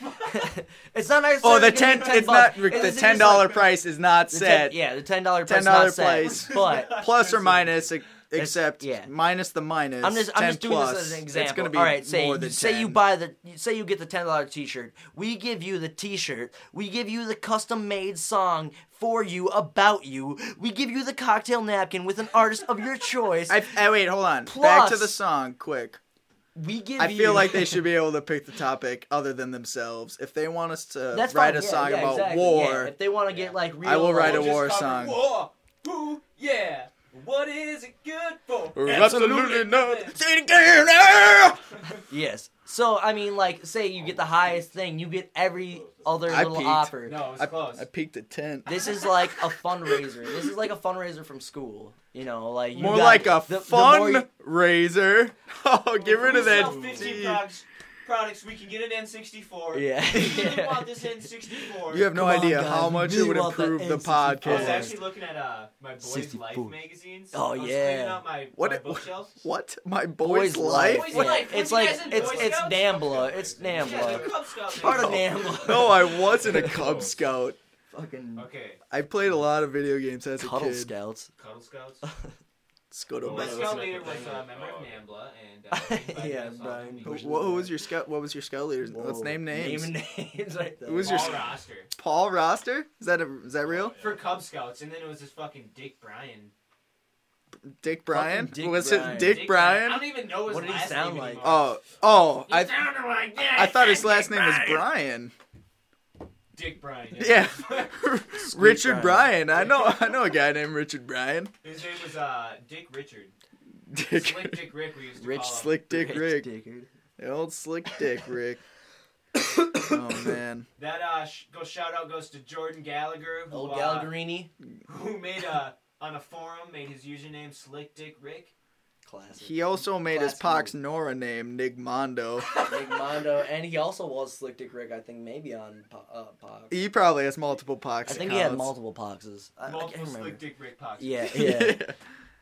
it's not necessarily. Oh, the ten. It's bucks. not. The ten like- price is not set. 10 yeah, the ten dollar price. $10 not set, price. but Plus or minus, ex- except yeah. minus the minus. I'm just I'm 10 just doing plus. this as an example. It's gonna be All right, say more than say you buy the say you get the ten dollar T-shirt. We give you the T-shirt. We give you the custom made song for you about you. We give you the cocktail napkin with an artist of your choice. I, I wait, hold on. Back to the song, quick. we give I you. feel like they should be <laughs> able to pick the topic other than themselves. If they want us to That's write fine. a yeah, song yeah, about exactly. war, Yeah, if they want to get like real, I will write a war song. War. Ooh, yeah. What is it good for? Absolutely not. Say it again. ah! <laughs> Yes. So I mean, like, say you get the highest thing, you get every other I little peaked. offer. No, it was I, close. I peaked at ten. This is like a fundraiser. This is like a fundraiser from school. You know, like you More got- like a the- the more you- fundraiser. <laughs> Oh, get rid of we sell that 50 D. products, products, we can get an N64. Yeah. <laughs> We really <laughs> Yeah. want this N64. You have no Come on, idea guys, how much really it would want that improve the N64. I was actually looking at uh, my boys' 64. life magazines. Oh, I was yeah. cleaning out my, What- my bookshelf. What? My boy's, Boys' life? life. Boys' Yeah, life. It's Weren't like you guys in it's Boy it's Scouts? Nambla. It's Yeah, Nambla. Cub Scout Part of magazine. Nambla. <laughs> No, I wasn't a Cub Scout. Fucking Okay, I played a lot of video games as a Cuddle kid. Scouts. Cuddle Scouts. Scuddle My that's scout leader was thing. a member of. NAMBLA, and uh, <laughs> Yeah, us all to Brian meet Who, what, was your scout? What was your scout leader? Let's name names. Name names right <laughs> there. Who was your Paul sc- roster Paul Roster? Is that a, is that real? for Cub Scouts, and then it was this fucking Dick Bryan. Dick Bryan? Dick was Bryan. it Dick, Bryan? I don't even know his What did he last sound name like? anymore. Oh, oh! He I sounded like that. I thought his Dick last name was Bryan. Brian. Dick Bryan. Yeah, <laughs> <laughs> Richard Bryan. Bryan. I know. I know a guy named Richard Bryan. His name was uh, Dick Richard. Dick, Slick Dick Rick, we used to Rich call him. Slick Dick Rich Rick, Dickard. the old Slick Dick <laughs> Rick. oh <coughs> man, That uh, sh- go shout out goes to Jordan Gallagher, who, Old uh, who made a on a forum made his username Slick Dick Rick. Classic. he also made his Classic Pox move. Nora name Nick Mondo. Big <laughs> Mondo, and he also was Slick Dick Rick. I think maybe on Po- uh, Pox. He probably has multiple Pox. I think he had multiple Poxes. I, I Multiple can't remember. Slick Dick Rick pops. <laughs> Yeah, yeah.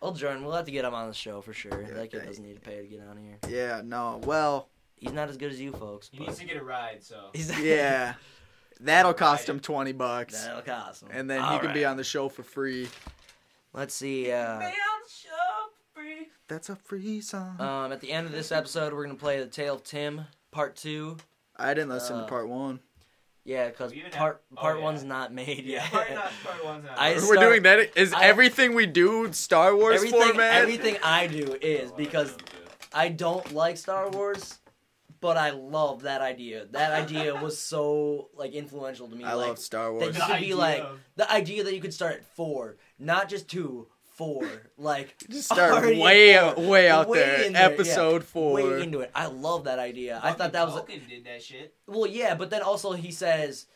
Well, Jordan, we'll have to get him on the show for sure. that kid okay. doesn't need to pay to get on here. yeah. No. Well. He's not as good as you folks. He needs to get a ride, so. <laughs> he's Yeah. That'll cost him twenty bucks, That'll cost him. and then he All can be on the show for free. Let's see. Uh, That's a free song. Um, at the end of this episode, we're gonna play the Tale of Tim Part Two. I didn't listen uh, to part one. Yeah, because We even part oh, part yeah. one's not made Yeah, yet. part, not, <laughs> part one's not. I We're doing that. Is I- everything we do Star Wars everything, format? everything I do <laughs> is because I don't like Star Wars, but I love that idea. That idea <laughs> was so like influential to me. I like, love Star that Wars. you The could be idea like the idea that you could start at four, not just two, four. Like Just start already way four. out, way out Way there. in there, yeah. Episode four. way into it. I love that idea. I thought that was Vulcan did that shit. well, yeah, but then also he says,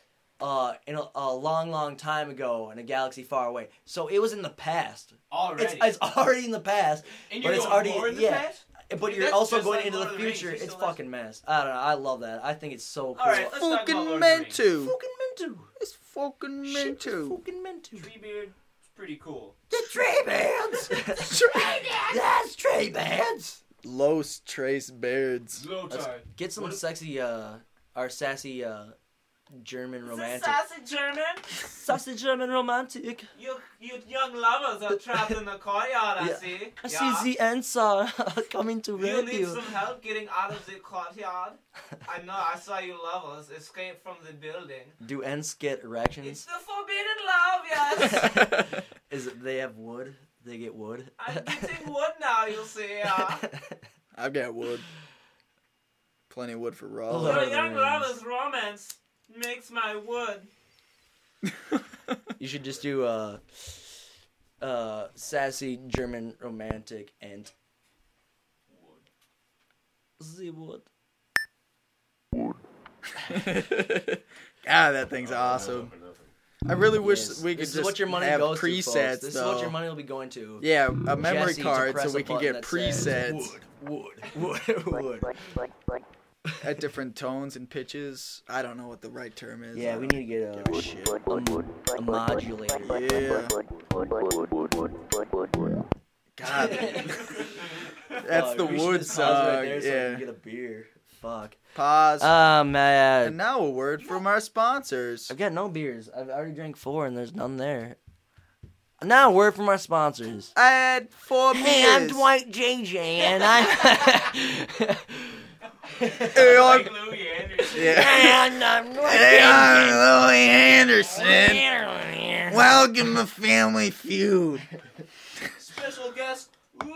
uh, in a, a long, long time ago in a galaxy far away. So it was in the past. Already. It's it's already in the past, and but you're it's going already- more in the yeah. past? but Dude, you're that's also going like into the Lord the future. You're It's still fucking mess. I don't know. I love that. I think it's so cool. All right, let's talk about fucking Lord meant to. Fucking meant to. It's fucking Shit, meant to. Fucking meant to. Treebeard, it's pretty cool. The tree bands. That's <laughs> tree bands. Los Trace Beards. Low Let's tide. get some sexy, uh, our sassy, uh, German romantic. sassy German? <laughs> Sassy German romantic. You, you young lovers are trapped in the courtyard, I Yeah. see. I Yeah. see the answer <laughs> coming to You need some help getting out of the courtyard? <laughs> I know, I saw you lovers escape from the building. Do ends get erections? It's erections? the forbidden love, yes! Is it they have wood? They get wood. I'm getting wood now, you see. Uh, I've got wood. Plenty of wood for raw. Lord of young lovers' romance makes my wood. <laughs> you should just do uh, uh, sassy German romantic and wood. the wood. Wood. <laughs> God, that thing's awesome. I really wish Yes. we could This is just what your money have goes presets to, folks. This though. is what your money will be going to. Yeah, a memory Jesse card so we can get that says presets Wood, wood, wood, <laughs> wood. At different tones and pitches. I don't know what the right term is. Yeah, we need to get a, a shit. a, a modulator. Yeah. God, <laughs> that's Fuck, the wood song. right there so yeah. get a beer. Fuck. Pause. Oh and now a word from our sponsors. I've got no beers. I've already drank four, and there's none there. Now a word from our sponsors. I had four Hey, I'm. Dwight JJ, and I. <laughs> <laughs> Hey, I'm- Like Louie Anderson. Yeah. and I'm Dwight Hey, I'm Louie Anderson. Welcome to Family Feud. Special guest, Louie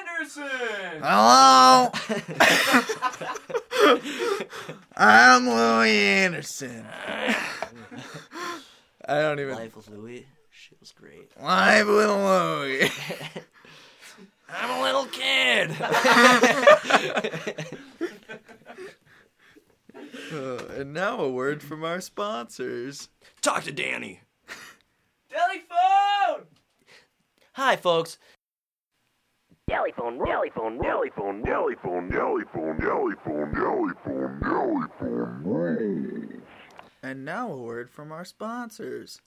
Anderson. Hello, I'm Louie Anderson. I don't even Life with Louie, shit was great. live with Louie. <laughs> I'm a little kid. <laughs> Uh, and now a word from our sponsors. Talk to Danny. Deli phone. Hi, folks. Jellyphone, jellyphone, jellyphone, jellyphone, jellyphone, jellyphone, jellyphone, jellyphone. And now a word from our sponsors.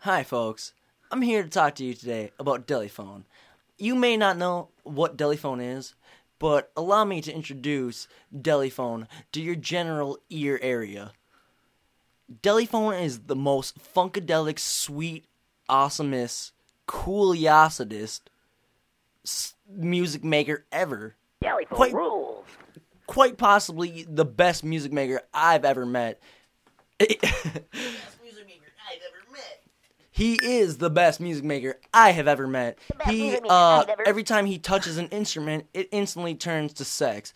Hi, folks. I'm here to talk to you today about Deliphone. You may not know what Deliphone is, but allow me to introduce Deliphone to your general ear area. Deliphone is the most funkadelic, sweet, awesomest, cooliosidest s- music maker ever. Jellyphone Quite- rules. Quite possibly the best music maker I've ever met. <laughs> He is the best music maker I have ever met. He uh ever- every time he touches an instrument, it instantly turns to sex.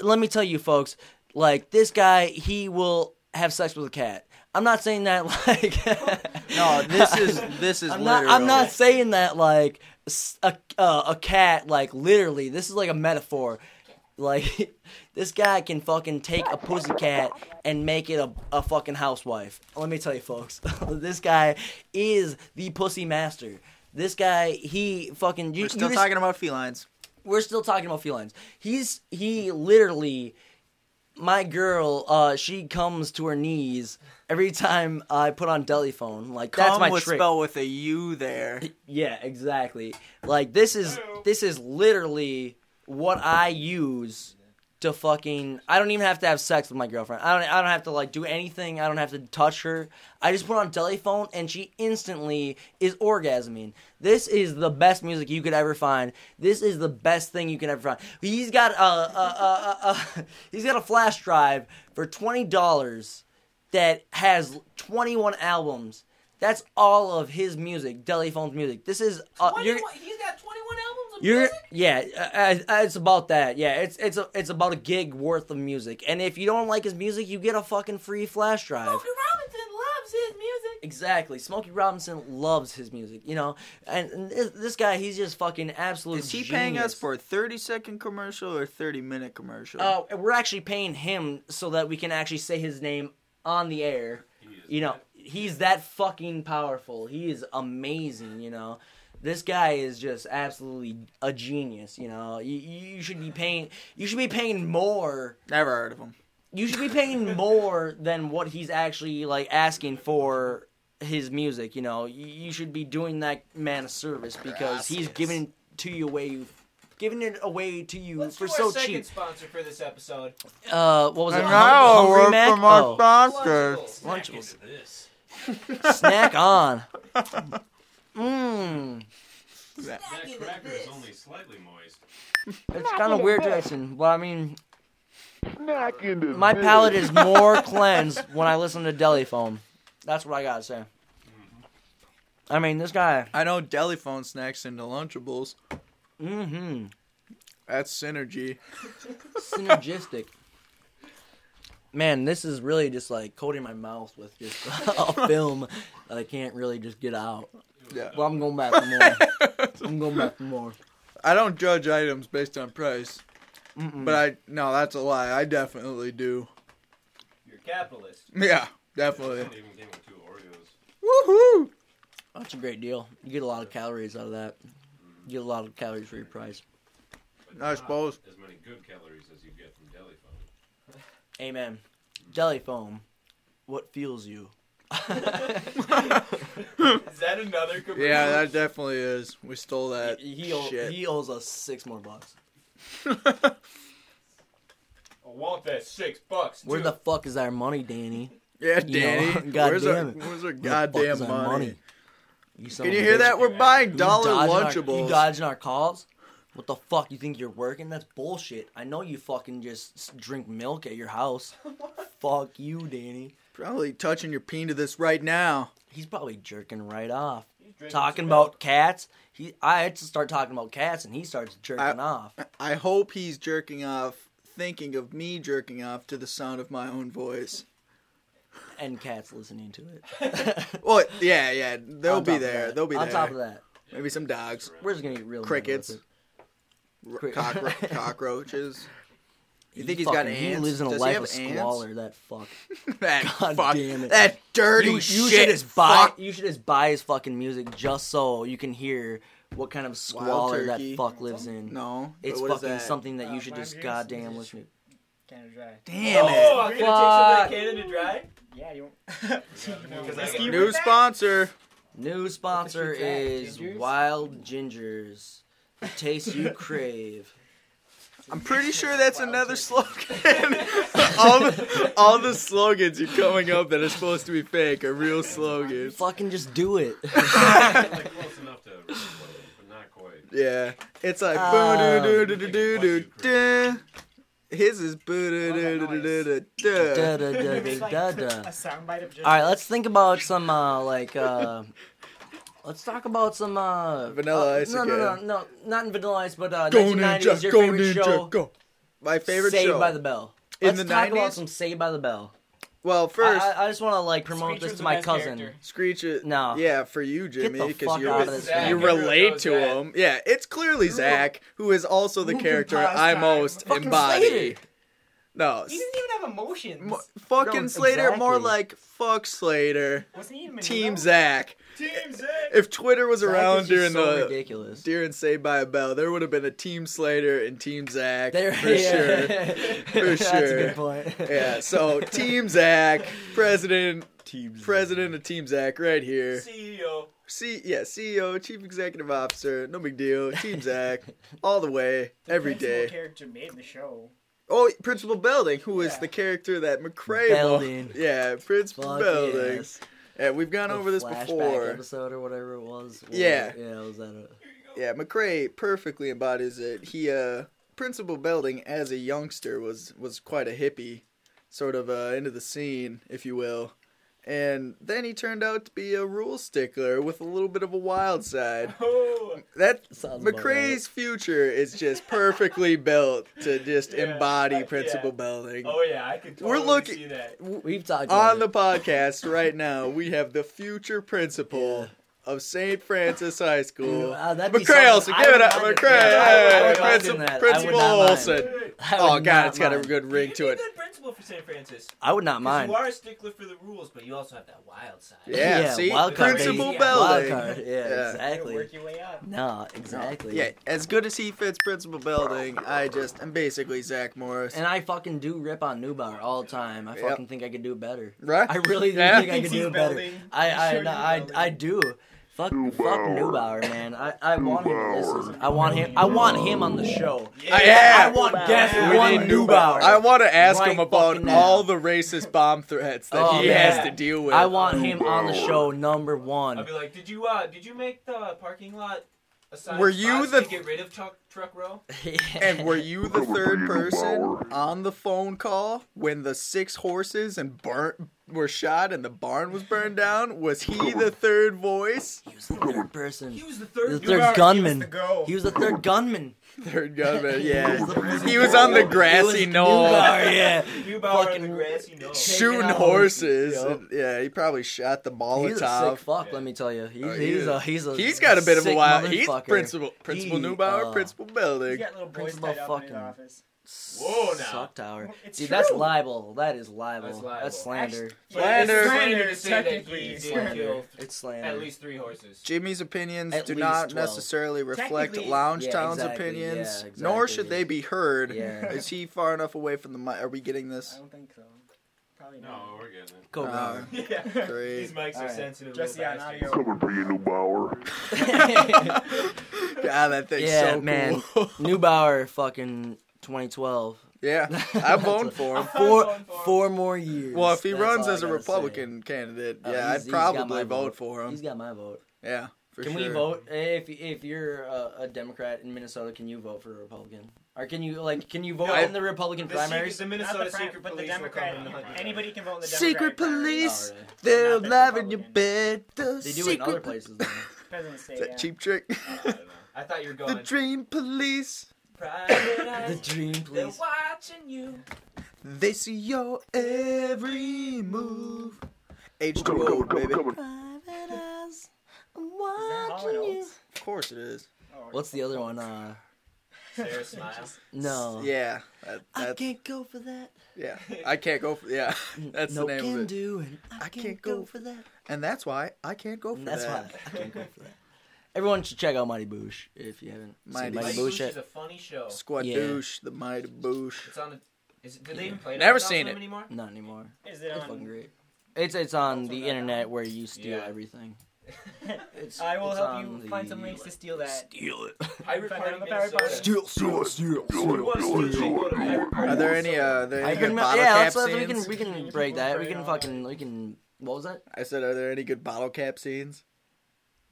Let me tell you folks, like this guy, he will have sex with a cat. I'm not saying that <laughs> like No, this is this is <laughs> I'm not. I'm not saying that like s- a uh, a cat like literally. This is like a metaphor. Like <laughs> this guy can fucking take a pussy cat and make it a, a fucking housewife. Let me tell you folks. <laughs> this guy is the pussy master. This guy he fucking you, We're you still just- talking about felines. we're still talking about felines. He's he literally my girl, uh, she comes to her knees every time I put on Deliphone. Like that's Come my was trick. spelled with a U there. <laughs> Yeah, exactly. Like this is this is literally what I use to fucking. I don't even have to have sex with my girlfriend. I don't. I don't have to like do anything. I don't have to touch her. I just put on telephone and she instantly is orgasming. This is the best music you could ever find. This is the best thing you can ever find. He's got a, a, a, a, <laughs> he's got a flash drive for twenty dollars that has twenty one albums. That's all of his music, Deliaphone's music. This is uh, you're, 21 he's got 21 albums of you're music? yeah, uh, uh, it's about that. Yeah, it's it's a, it's about a gig worth of music. And if you don't like his music, you get a fucking free flash drive. Smokey Robinson loves his music. Exactly. Smokey Robinson loves his music, you know. And, and this, this guy, he's just fucking absolute. Is he paying us for a 30 second commercial or 30 minute commercial? Uh, we're actually paying him so that we can actually say his name on the air. You know, he's that fucking powerful. He is amazing. You know, this guy is just absolutely a genius. You know, you, you should be paying. You should be paying more. Never heard of him. You should be paying <laughs> more than what he's actually like asking for his music. You know, you, you should be doing that man a service because he's Gracias. giving to you away. Giving it away to you Let's for do so our second cheap. sponsor for this episode. Uh, what was it? And Hun- now Hungry we're Mac? from our Oh. sponsors. Lunchables. Back Lunchables. this. Snack on. <laughs> Mmm. That cracker is only slightly moist. It's kind of weird, Jason. Well, I mean, Snack into my this. palate is more <laughs> cleansed when I listen to Deli Foam. That's what I gotta say. I mean, this guy. I know deli phone snacks into Lunchables. Mm-hmm. That's synergy. Synergistic. Man, this is really just like coating my mouth with just <laughs> a film that I can't really just get out. Yeah. Well, I'm going back for more. <laughs> I'm going back for more. I don't judge items based on price, Mm-mm. but I no, that's a lie. I definitely do. You're a capitalist. Yeah, It definitely. even came with two Oreos. Woohoo! That's a great deal. You get a lot of calories out of that. You get a lot of calories for your price. But I not suppose. As many good calories as you get from deli phone. Amen. Jelly foam. What fuels you? Is that another commercial? Yeah, that definitely is. We stole that he, he, owe- shit. he owes us six more bucks. <laughs> I want that six bucks. Where too. the fuck is our money, Danny? yeah, You know, Danny. God <laughs> where's our, damn it. where's our Where the fuck goddamn is our money? You Can you hear bitch. that? We're buying You dollar dodging our- Lunchables. you dodging our calls? What the fuck? You think you're working? That's bullshit. I know you fucking just drink milk at your house. <laughs> fuck you, Danny. Probably touching your peen to this right now. He's probably jerking right off. He's Talking about milk. cats. He, I had to start talking about cats, and he starts jerking I- off. I hope he's jerking off, thinking of me jerking off to the sound of my own voice. and cats listening to it. <laughs> Well, yeah, yeah, they'll be there. They'll be on there. On top of that. Maybe some dogs, We're just gonna get real Crickets. with it. R- Crick- cockro- <laughs> cockroaches. You think he's got fucking- ants? He lives in a Does life have of ants? squalor. That fuck. <laughs> that God fuck, damn it. that dirty you, you shit. should just buy. fuck. You should just buy his fucking music just so you can hear what kind of squalor that fuck lives in. No, It's fucking that? something that you Uh, should just juice, goddamn just- listen to. Canada Dry. Damn Oh, it! I'm gonna take some of that Canada Dry. <laughs> Yeah, you. Because I Whiskey New sponsor. New sponsor is Wild Gingers. The taste you <laughs> crave. I'm pretty sure that's another slogan. <laughs> all, the, all the slogans you're coming up that are supposed to be fake are real slogans. Fucking just do it. <laughs> like close enough to but not quite. Yeah, it's like Um, boo doo doo doo doo doo doo. His is boo doo doo doo doo doo doo. da, da, It's da, da, a da. soundbite of. All right, let's think about some uh like uh <laughs> let's talk about some uh Vanilla uh, Ice no, no, no, no, not in Vanilla Ice, but uh Go 1990s ninja, your go favorite ninja, show. go. My favorite Saved show. by the Bell. In Let's the talk about 90s? some Saved by the Bell. well, first, I, I, I just want to like promote Screech this to my cousin. character. Screech it. No. Yeah, for you, Get Jimmy, because you out of this Zach, you relate to that. him. Yeah, it's clearly Zach who is also the character I most embody. No, He didn't even have emotions. m- fucking No, Slater, more like fuck Slater. Wasn't he even Team Zach. Team Zach. If Twitter was Zach around is just during so the ridiculous. during Saved by a Bell, there would have been a Team Slater and Team Zach There, for <laughs> yeah. sure. <laughs> For That's a sure. good point. Yeah, so Team Zach, president, Team president of Team Zach, right here. CEO. C, yeah, CEO, Chief Executive Officer, no big deal. Team Zach, all the way, The every principal day. character made the show. Oh, Principal Belding, who is Yeah. the character that McCrae. Belding. Yeah, Principal Fuck Belding. yes. Yeah, we've gone over this before. episode or whatever it was. Or- Yeah. Yeah, was that a Yeah, McCrae perfectly embodies it. He, uh, Principal Belding, as a youngster, was was quite a hippie, sort of uh, into the scene, if you will. And then he turned out to be a rule stickler with a little bit of a wild side. <laughs> Oh, That Sounds about McCrae's future is just perfectly <laughs> built to just Yeah, embody yeah. Principal Belding. oh yeah, I can totally We're looking- see that. We've talked about On the it. podcast right now, we have the future principal of St. Francis High School. Wow, uh, that'd be McCrae give it up, would mind Yeah, I would- I would Hey, Principal, that. I would Principal not mind. Olsen. I Oh God, it's got a good ring to it. Good for St. Francis. I would not mind. You are a stickler for the rules, but you also have that wild side. Yeah, see, wild card, Principal baby. Belding. Wild card, yeah, <laughs> Yeah. exactly. Work your way up. No, exactly. Yeah, as good as he fits Principal Belding, I just am basically Zach Morris. And I fucking do rip on Newbar all the time. I Yep. fucking think I could do better. Right? I really <laughs> Yeah? think I could do it better. building. I I Sure no, I. I do. Fuck, fuck Neubauer. Newbauer, man. I, I want him to listen. I want him. I want him on the show. Yeah. I want guest Neubauer. one We need Neubauer. I want to ask Right him about all the racist bomb threats that Oh, he yeah. has to deal with. I want him on the show number one. I'd be like, did you uh, did you make the parking lot? Assigned Were you the- to get rid of truck truck row? <laughs> And were you the third person on the phone call when the six horses and burnt were shot and the barn was burned down? Was he the third voice? He was the third person. He was the third. The third. third Neubauer, he was gunman. the. He was the third gunman. Third gunman, <laughs> yeah. He was on the grassy knoll. Neubauer, <laughs> yeah. Neubauer on Fucking the grassy knoll. Shooting out horses. Yup. and- yeah, he probably shot the He's a Molotov. sick fuck, let me tell you. He's, Oh, he he's is. a he's a He's got a bit of a wild. He's principal, principal He, Neubauer, uh, principal He's building. got little boys Principal tied up in his fucking- office. Whoa, now. Suck tower. It's Dude, true. that's libel. That is libel. That's libel. That's slander. Slander. It's Slander, to say that technically, slander. It's slander. at least three horses. Jimmy's opinions At do not 12. necessarily reflect Technically- Loungetown's Yeah, exactly, opinions, yeah, nor should they be heard. Yeah. Is he far enough away from the mic? Are we getting this? I don't think so. Probably not. No, we're getting it. Go Uh, <laughs> yeah. Great. These mics are Alright. sensitive. Just little yeah, on bastards. audio. Coming for you, Neubauer. <laughs> <laughs> God, that thing's Yeah, so man. cool. Neubauer, fucking 2012. yeah, <laughs> I'm voting for him. Four, voting for him. four more years. Well, if he That's runs all I as a gotta Republican candidate, say. Uh, yeah, he's- I'd he's got probably my vote for him. He's got my vote. Yeah, for can sure. we vote if if you're a, a Democrat in Minnesota? Can you vote for a Republican? Or can you like can you vote No. in the Republican The, primaries? secret, the Not Minnesota the Fran- secret but the police will come Democrat. and hunt. Anybody can vote in the Secret primary. police, Oh, really? they're Not the live in your Republican. bed. The They do it in other secret places. Though. Depends on state. Is that yeah. cheap trick? I don't know. I thought you were going. the dream police. Private <laughs> the eyes, dream, they're please. watching you. They see your every move. Coming, H2O, coming, coming, baby. coming. Private eyes, I'm Is that Hall and watching you. Of course it is. Oh, What's the other one? Uh, Sarah smiles. no. Yeah, that, I can't go for that. yeah. <laughs> I can't go for yeah. That's no the name can of it. do, and I, can't, go, for that. And that's why I can't go for And that's that. why I can't go for that. Everyone should check out Mighty Boosh if you haven't Mighty seen Mighty Mighty Boosh Boosh. is a funny show. Squadouche, the mighty boosh. It's on. The, is it, did they even play Never that seen Film it. anymore? Not anymore. Is it It's on? fucking great. It's it's on the Also.com? internet where you steal Yeah. everything. <laughs> It's, I will it's help on you find the- some links to steal that. Steal it. Pirate <laughs> Find out on the Pirate Minnesota. Party. Steal, steal, steal, Do You it, want to do it, steal, do go to it. Pirate Party Are there any Minnesota. uh, are there I any can, good yeah, cap let's, let's, we can we can break that. We can fucking we can. What was that? I said, are there any good bottle cap scenes?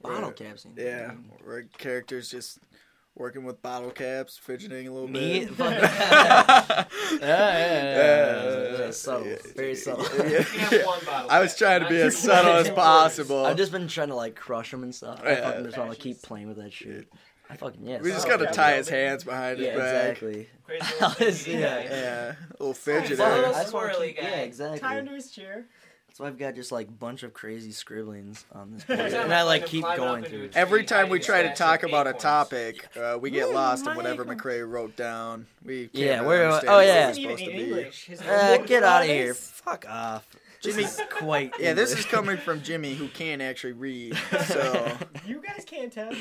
Bottle Where- cap scene. Yeah, where characters just working with bottle caps, fidgeting a little Me? bit. Fucking- <laughs> <laughs> yeah, yeah, yeah, Yeah. yeah. Subtle, very subtle. Yeah. You can have one bottle. I was trying to be as subtle as possible. I've just been trying to like crush him and stuff. I Yeah. fucking just want to keep playing with that shit. I fucking yes. we just gotta tie yeah. his hands behind his back. exactly. Crazy <laughs> Yeah. little Yeah. guy. Yeah, a little fidget. Follow there. us. I just wanna Swirly keep- guy. Yeah, Tie exactly. him to his chair. So I've got just like a bunch of crazy scribblings on this Every page, time and I like keep going through it. tree, Every time we try to talk of about a acorns. topic, uh, we get Ooh, lost in whatever acorn. McCrae wrote down. We can't Yeah, we're- understand oh, what yeah. it's He supposed to be. Uh, get out of here! Fuck off. This is quite. Yeah, this is coming from Jimmy, who can't actually read. So <laughs> You guys can't tell.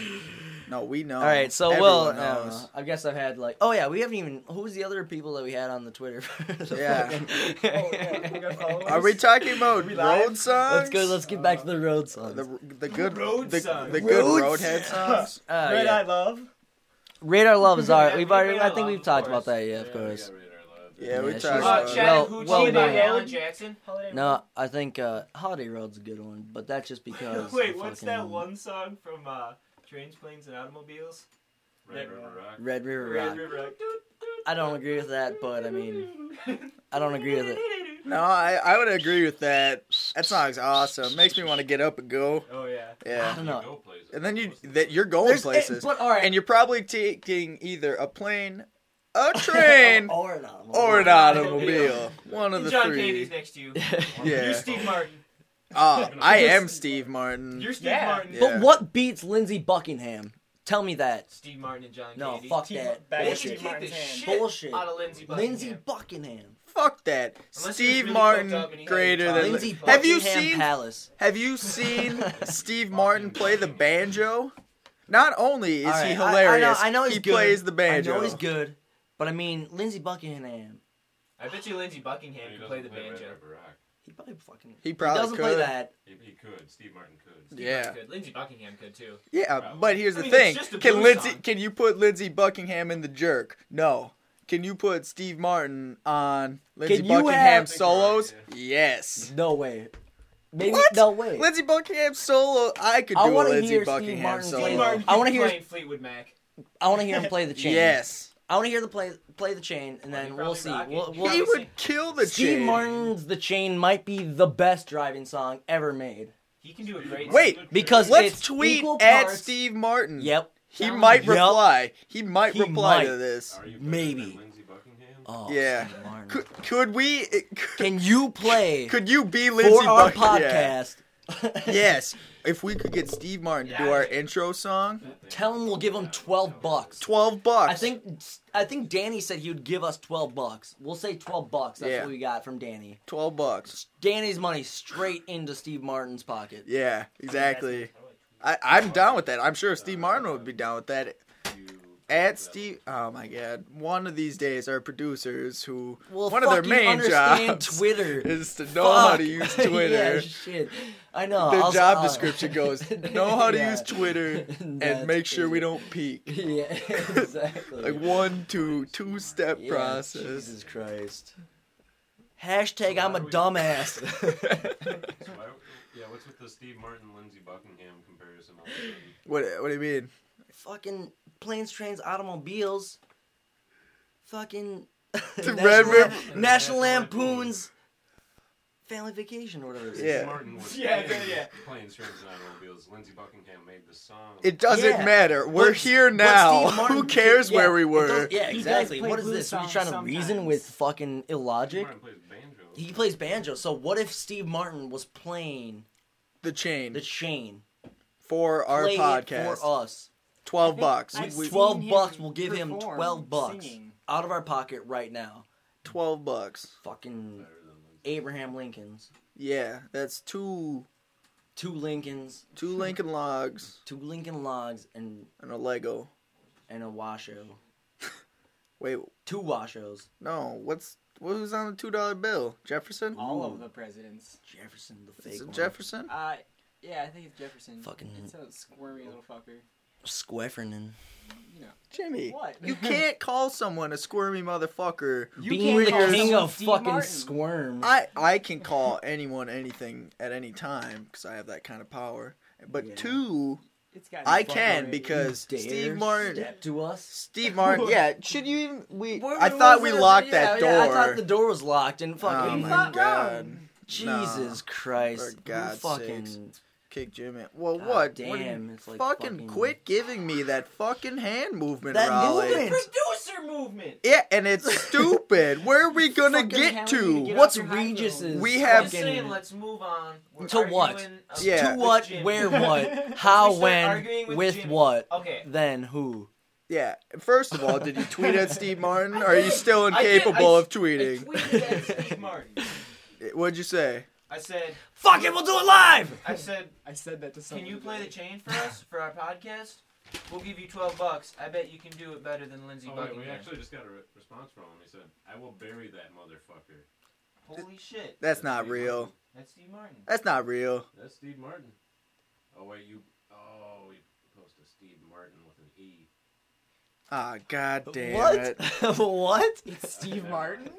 no, we know. All right, so Everyone well, I, knows. know. I guess I've had like, oh yeah, we haven't even. Who's the other people that we had on the Twitter? The <laughs> Yeah. fucking- Oh, yeah, we got followers. Are we talking about <laughs> we live? road songs? Let's go. Let's get back to the road songs. the the good Road the, songs. the good Road roadhead songs. Uh, Red yeah. Eye Love. Radar Love is our. We've already. I think we've talked about that. Yeah, of Yeah, course. Yeah, we tried. talked Uh, about Well- Chattahoochee well by known. Alan Jackson. Holiday No, I think uh, Holiday Road's a good one, but that's just <laughs> because. Wait, of what's fucking that one song from uh, Trains, Planes, and Automobiles? Red River Rock. Red River Red Rock. River Rock. I don't agree with that, but I mean, I don't agree with it. <laughs> No, I, I would agree with that. That song's awesome. Makes me want to get up and go. Oh yeah. yeah. I Yeah. don't know. And then you that you're going There's- places. But all right, And you're probably taking either a plane, a <laughs> train, or an automobile. or an automobile. One of the John three. Candy's next to you. <laughs> Yeah. You're Steve Martin. Uh, <laughs> I am Steve Martin. You're Steve Yeah. Martin. Yeah. But what beats Lindsey Buckingham? Tell me that. Steve Martin and John No, Candy. fuck Team that. back They should Steve kick the Martin's hand. shit Bullshit. out of Lindsey Buckingham. Lindsey Buckingham. Fuck that. Unless he was Steve really Martin fucked up and he had greater a than. child. Lindsey Have you Buckingham seen? Palace. Have you seen Steve Martin play the banjo? Not only is All he right, I- hilarious, I, know, I know he's he good. plays the banjo. I know he's good, but I mean Lindsey Buckingham. I bet you Lindsey Buckingham could play the Red banjo. Rock. He probably fucking. He probably doesn't could. play that. He, he could. Steve Martin could. Steve Yeah. Martin could. Lindsey Buckingham could too. Yeah, Probably. but here's I the mean, thing: it's just a can Lindsey, song. can you put Lindsey Buckingham in the jerk? No. Can you put Steve Martin on Lindsey Can you Buckingham have- solos? Yes. No way. Maybe What? no way. Lindsey Buckingham solo. I could do I a wanna Lindsey hear Steve Buckingham Martin Steve solo. play- Martin I wanna hear- Fleetwood Mac. I want to hear him play the <laughs> chain. Yes. I want to hear the play play the chain, and then we'll see. rock. We'll, He we'll, He Obviously. would kill the Steve chain. Martin's "The Chain" might be the best driving song ever made. He can do a great. Wait, Because Let's it's tweet at parts- Steve Martin. Yep. He Yep. might reply. He might He reply might. to this. Are you Maybe. than Oh, Yeah. Could, could we? Can you play <laughs> Could you be Lindsey for Lindsey our Buckingham? Yeah. Podcast? <laughs> Yes. If we could get Steve Martin to do our intro song, Tell him we'll give him twelve bucks. twelve bucks. I think I think Danny said he would give us twelve bucks. We'll say twelve bucks. That's Yeah. what we got from Danny. twelve bucks. Danny's money straight into Steve Martin's pocket. Yeah, exactly. I, I'm down with that. I'm sure Steve Martin would be down with that. You- At Steve, oh my God! One of these days, our producers, who Well, one of their main jobs Twitter <laughs> is to know how to Fuck. use <laughs> yeah, Twitter. shit. I know. Their I'll- job uh, description goes <laughs> know how to yeah. use Twitter and make sure we don't peak. Yeah, exactly. Like one, two, two step Yeah, process. Jesus Christ. Hashtag I'm a dumbass. So why, yeah, what's with the Steve Martin, Lindsey Buckingham comparison? All of a? What? What do you mean? fucking planes, trains, automobiles. Fucking <laughs> The <laughs> National Red Lam- River- National National Lampoon's Family Vacation or whatever. it is. Yeah. Martin was Yeah, yeah, yeah. Planes, Trains, and Automobiles. Lindsey Buckingham made the song. It doesn't Yeah. matter. We're But- here but now. <laughs> Steve Martin- Who cares yeah, where we it were? does- yeah, He does exactly. play What is blues this? Are you songs trying to reason sometimes. with fucking Steve illogic? Martin plays banjo. He plays banjo. So what if Steve Martin was playing The chain the chain? for our Play it podcast. for us. Twelve bucks. I've We, seen Twelve him bucks. We'll give him perform twelve bucks singing. out of our pocket right now. Twelve bucks. Fucking Better than Lindsey. Abraham Lincolns. Yeah, that's two Two Lincolns, two Lincoln logs <laughs> two Lincoln logs, and and a Lego. and a washo. <laughs> Wait, Two washos. no. What's what was on the two dollar bill? Jefferson. All Ooh. of the presidents. Jefferson, the Is fake it one. Jefferson? Uh, yeah, I think it's Jefferson. Fucking- It's a squirmy little fucker. Squeffernan. You know. Jimmy, What? you can't call someone a squirmy motherfucker. You Being the can't call king someone of Steve fucking Martin. squirms. I I can call anyone anything at any time because I have that kind of power. But Yeah. two, It's got I can because Dare Steve Martin. step to us. Steve Martin. <laughs> Yeah, should you even? We. Where- I where thought was we it? locked Yeah, that door. yeah, I thought the door was locked and fucking. oh fucking. my not god! wrong. Jesus Christ! For Who God's fucking. sakes. Kick Jimmy. Well, God what? What you- it's like fucking, fucking- quit giving me that fucking hand movement, That Raleigh. movement! Producer movement. Yeah, and it's <laughs> stupid. Where are we gonna Fucking get hell, to? get What's off Regis's? road. We I'm have- saying let's move on. We're To what? Yeah. To what? Jim. Where? <laughs> What? How? When? with With what? Okay. Then who? Yeah. First of all, did you tweet at Steve Martin? Are you still I did- incapable I- of tweeting? I tweeted at Steve Martin. <laughs> What'd you say? I said, Fuck it! We'll do it live. I said, I said that to someone. can you play the chain for us for our podcast? We'll give you twelve bucks. I bet you can do it better than Lindsey Oh, wait, we actually just got a re- response from him. He said, "I will bury that motherfucker." Holy shit! That's not Steve real. Martin. That's Steve Martin. That's not real. That's Steve Martin. Oh wait, you. Oh, we posted Steve Martin with an E. Ah, god damn what? it. <laughs> what? It's Steve <laughs> Martin.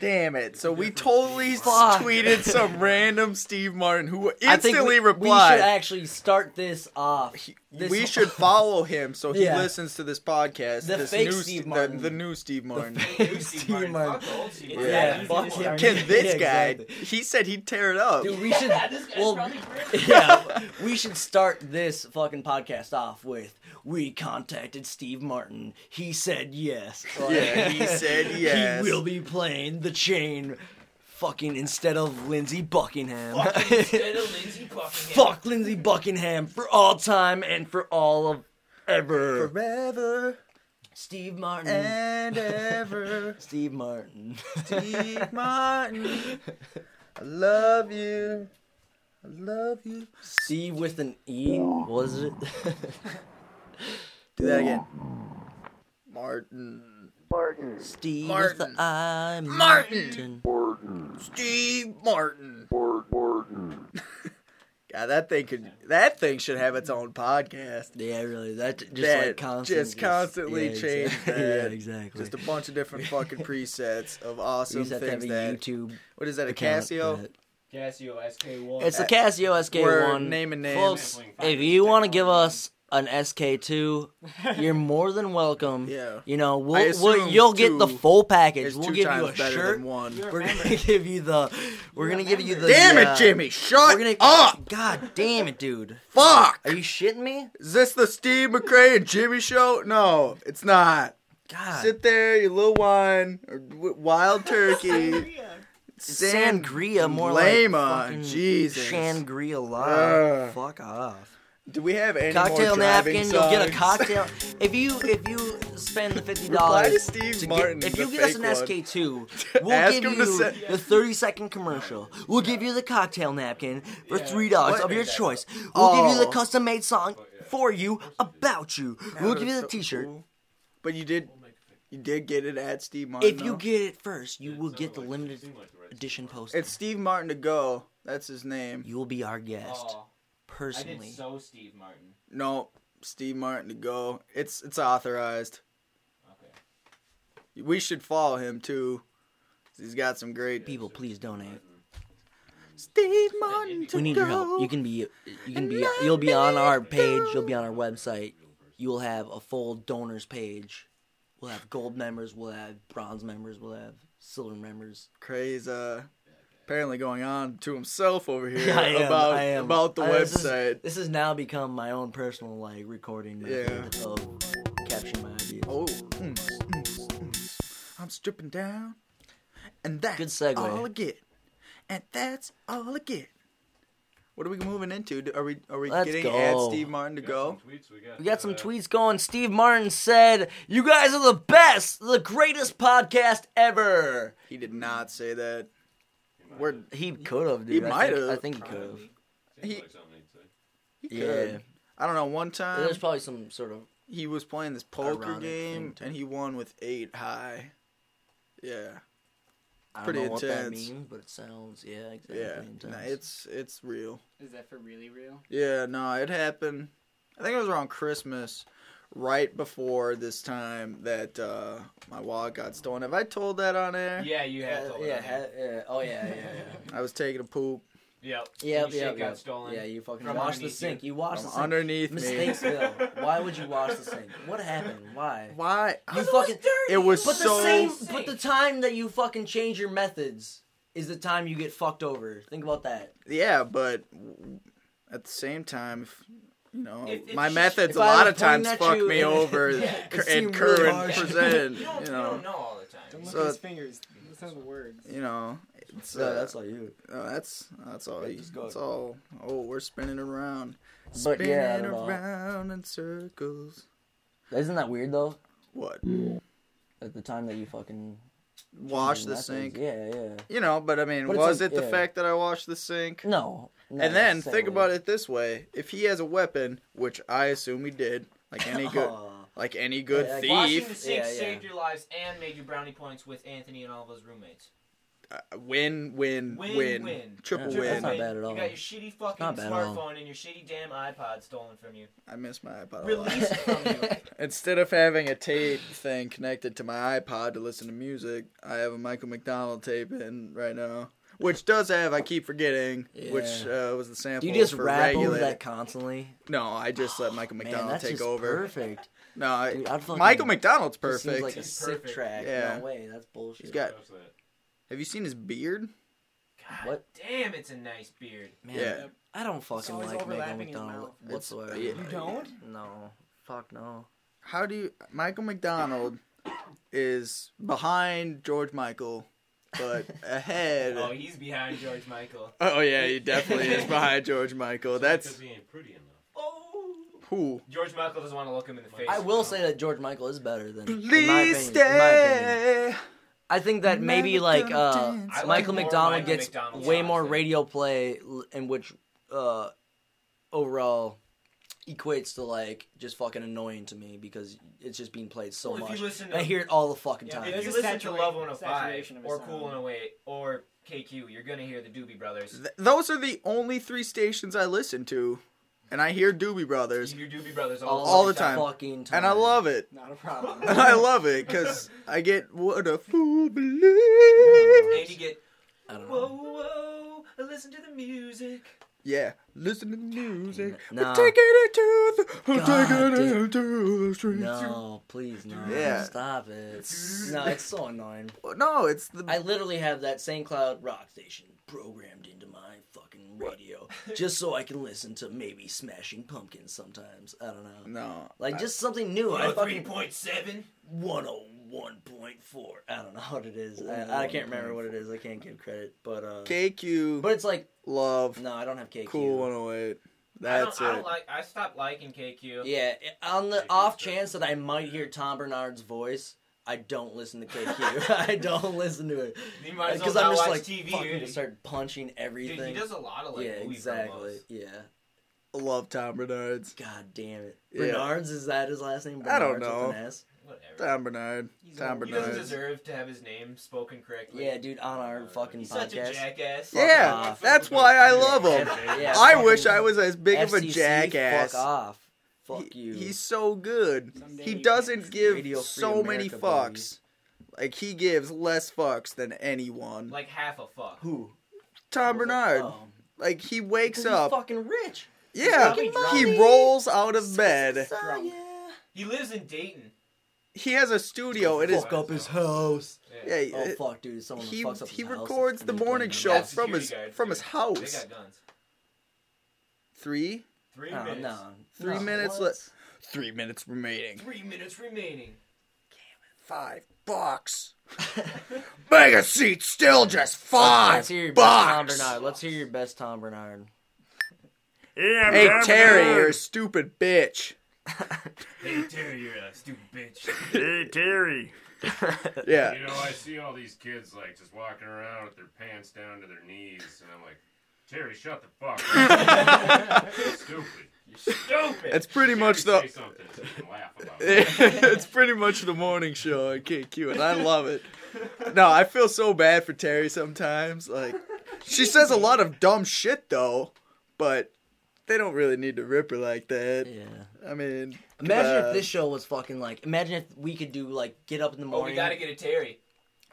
Damn it. So we totally Fuck. tweeted some random Steve Martin who I think instantly we, we should actually start this off. This we whole- should <laughs> follow him so he Yeah. listens to this podcast. The this fake new Steve Ste- Martin. The, the new Steve Martin. New Steve Steve Martin. Martin. The old Steve Yeah, Martin. yeah, He's fuck him. Can this Yeah, guy? exactly. He said he'd tear it up. Dude, we should. <laughs> this guy's well, <laughs> yeah, we should start this fucking podcast off with "We contacted Steve Martin. He said yes." Yeah, he <laughs> said yes. He will be playing the chain, fucking instead of Lindsey Buckingham. <laughs> Instead of Lindsey Buckingham. Fuck Lindsey Buckingham for all time and for all of ever. Forever Steve Martin. and ever. <laughs> Steve Martin. Steve Martin. I love you. I love you. Steve with an E. Was it? <gasps> Do that again. Martin. Steve Martin. with the I. Martin. Martin. Steve Martin. Martin. <laughs> God, that thing could. That thing should have its own podcast. Yeah, really. That just That like constantly, just constantly yeah, change <laughs> exactly. that. yeah, exactly. Just a bunch of different <laughs> fucking presets of awesome just have have things a that. YouTube What is that? A Casio? that- Casio SK1. It's the Casio SK1. We're naming names. Folks, if you want to give us an SK2, you're <laughs> more than welcome. Yeah. You know, we'll, we'll you'll get the full package. We'll give you a better shirt. one. We're gonna <laughs> give you the. We're gonna give you the. Damn uh, it, Jimmy! Shut We're gonna. up! <laughs> God damn it, dude. Fuck! Are you shitting me? Is this the Steve McRae and Jimmy show? No, it's not. God. Sit there, you little wine, wild turkey. San- Sangria, more Lame like fucking Jesus. Shangri La. Ugh. Fuck off. Do we have any Cocktail more driving napkin. You'll get a cocktail. if you if you spend the <laughs> fifty dollars. Steve Martin. get, if you give us an. SK two, <laughs> we'll give you send- the thirty second commercial. We'll give you the cocktail napkin for Yeah. three dollars of your choice. We'll give you the Oh. custom made song for you about you. We'll give you the so t shirt. cool. But you did, you did get it at Steve Martin. If you though? get it first, you will get the limited edition poster. it's Steve Martin to go. That's his name. You will be our guest Oh, I personally. did so Steve Martin. No, Steve Martin to go. It's it's authorized. Okay. We should follow him too. He's got some great People, please donate. Steve Martin to We need go. your help. You can be, you can be, you'll be on our page. You'll be on our website. You will have a full donors page. We'll have gold members. We'll have bronze members. We'll have silver members. Craze uh apparently going on to himself over <laughs> here I am, about I am. about the this is- website. This has now become my own personal like recording method Yeah. of capturing my ideas. Oh, mm, mm, mm. I'm stripping down, and that's Good segue. all I get, and that's all I get. What are we moving into? Are we are we Let's getting go. at Steve Martin to We go? some tweets, we got, We got some uh, tweets going. Steve Martin said, "You guys are the best, the greatest podcast ever." He did not say that. He might We're have- He could have, dude. He might have. I think he could have. he- like he'd say. he Yeah. could. I don't know. One time There's probably some sort of he was playing this poker game thing and he won with eight high. Yeah, I don't Pretty know what that intense. means, but it sounds yeah exactly. yeah. intense. Nah, it's it's real. Is that for really real? Yeah, no, it happened. I think it was around Christmas, right before this time that uh, my wallet got stolen. Have I told that on air? Yeah, you have Uh, to. yeah, ha- yeah, oh yeah, yeah, yeah. <laughs> I was taking a poop Yep. Yeah, Your yeah, shit yeah. got stolen. Yeah, you fucking From washed the sink. you. You washed from the sink. underneath Mistakes, me. Bill. <laughs> Why would you wash the sink? What happened? Why? Why? You fucking. It was But so. the same. But the time that you fucking change your methods is the time you get fucked over. Think about that. Yeah, but at the same time, if, you know, If- if my she- methods if a I lot of times fuck you me <laughs> over Yeah, cur- it in current present. You don't, You you know, don't know all the time. Don't look So- at his fingers. Listen to the words. you know, it's So uh, that's all you. uh, that's that's all. Yeah, you- just go. That's all. Oh, we're spinning around, But spinning yeah, I don't know. around in circles. Isn't that weird though? What? At the time that you fucking Wash the methods. sink. Yeah, yeah. You know, but I mean, But was like- it the yeah. fact that I washed the sink? No. No and then think about it this way: if he has a weapon, which I assume he did, like any good, <laughs> like any good Yeah, like thief, Washing the Yeah, yeah. saved your lives and made you brownie points with Anthony and all of his roommates. uh, win, win, Win, win, win. triple Yeah, win. that's not bad at all. You got your shitty fucking Not bad at all. smartphone and your shitty damn iPod stolen from you. I miss my iPod. a lot. Release from you. <laughs> Instead of having a tape thing connected to my iPod to listen to music, I have a Michael McDonald tape in right now, which does have I keep forgetting, which uh, was the Do sample you just for rap over that constantly? No, I just let Michael <sighs> Man, McDonald that's take just over. perfect. No, I, Dude, I'd fucking- Michael McDonald's Just seems perfect. like a He's sick perfect. track. Yeah. No way, that's bullshit. He's got. Have you seen his beard? God What? damn, it's a nice beard. Man, Yeah. I don't fucking always like Michael McDonald mouth. It's- whatsoever. yeah. You don't? No, fuck no. How do you? Michael McDonald is behind George Michael, but <laughs> ahead. Oh, he's behind George Michael. <laughs> Oh yeah, he definitely is behind George Michael. Because That's he ain't pretty enough. Oh. who. George Michael doesn't want to look him in the face. I will say that George Michael is better than. in my Please opinion, in my opinion. stay. I think that maybe like uh, like Michael McDonald Michael gets McDonald way more radio play, in which uh, overall equates to like just fucking annoying to me because it's just being played so Well, much. you listen And I hear it all the fucking Yeah, time. If you listen to satura- Love 105 saturation of his or sound. Cool in a Way or KQ, you're gonna hear the Doobie Brothers. Th- those are the only three stations I listen to, and I hear Doobie Brothers, You hear Doobie Brothers all, all, all the time. Fucking time. and I love it. Not a problem. <laughs> And I love it because I get what a fool And believes. you get I don't whoa know. whoa, listen to the music. Yeah, listen to the music. No. We're taking it to the, we're God taking damn. it to the streets. No, please no. Yeah. Stop it. No, it's so annoying. No, it's the. I literally have that St. Cloud rock station programmed into my fucking radio just so I can listen to maybe Smashing Pumpkins sometimes. I don't know. no, Like I- just something new. I fucking 103.7. 101.4. I don't know what it is. I, I can't remember what it is. I can't give credit, but uh KQ, but it's like love, no, I don't have KQ. cool 108. I That's don't, I it. don't like. I stopped liking KQ. Yeah, on the off chance that I might hear Tom Barnard's voice, I don't listen to KQ. <laughs> <laughs> I don't listen to it You might as well because I'm just watch like TV. fucking dude. start punching everything. Dude, he does a lot of like yeah, movie exactly. promos. Yeah. love Tom Barnard's. God damn it. Yeah. Barnard's is that his last name? I don't Barnard's with know. An S? Whatever. Tom Barnard. He's Tom old. He doesn't Barnard. deserve to have his name spoken correctly. Yeah, dude, on our fucking He's such a podcast. jackass. Yeah, off. that's why I love him. Yeah, I wish I was as big of a jackass. Fuck off. Fuck He- you. He's so good. Someday He doesn't give Radio Free so many America, fucks. Like he gives less fucks than anyone. Like half a fuck. Who? Tom Barnard. Oh. Like he wakes Because up. Fucking rich. Yeah, making he rolls out of bed. So, yeah. He lives in Dayton. He has a studio. It is. Fuck up his house. Yeah, Oh it- fuck, dude! Someone he fucks up he house. records the It's morning fucking show Yeah, from his security guards, from his dude. They house. got guns. Three Three Oh, minutes. no. Three No, minutes what? le- three minutes remaining. Three minutes remaining. Five bucks. <laughs> Mega seat still just five Let's hear your best Tom bucks. Barnard. Let's hear your best Tom Barnard. Hey Terry, you're a stupid bitch. <laughs> Hey Terry, you're a stupid bitch. Hey Terry. Yeah. You know, I see all these kids like just walking around with their pants down to their knees, and I'm like, Terry, shut the fuck up. <laughs> Stupid. You're stupid. It's pretty much the say something so can laugh about <laughs> it. it's pretty much the morning show on KQ, and I love it. No, I feel so bad for Terry sometimes. Like, she says a lot of dumb shit though, but they don't really need to rip her like that. Yeah. I mean, Imagine come if this show was fucking like. Imagine if we could do like get up in the morning. Oh, we gotta get a Terry.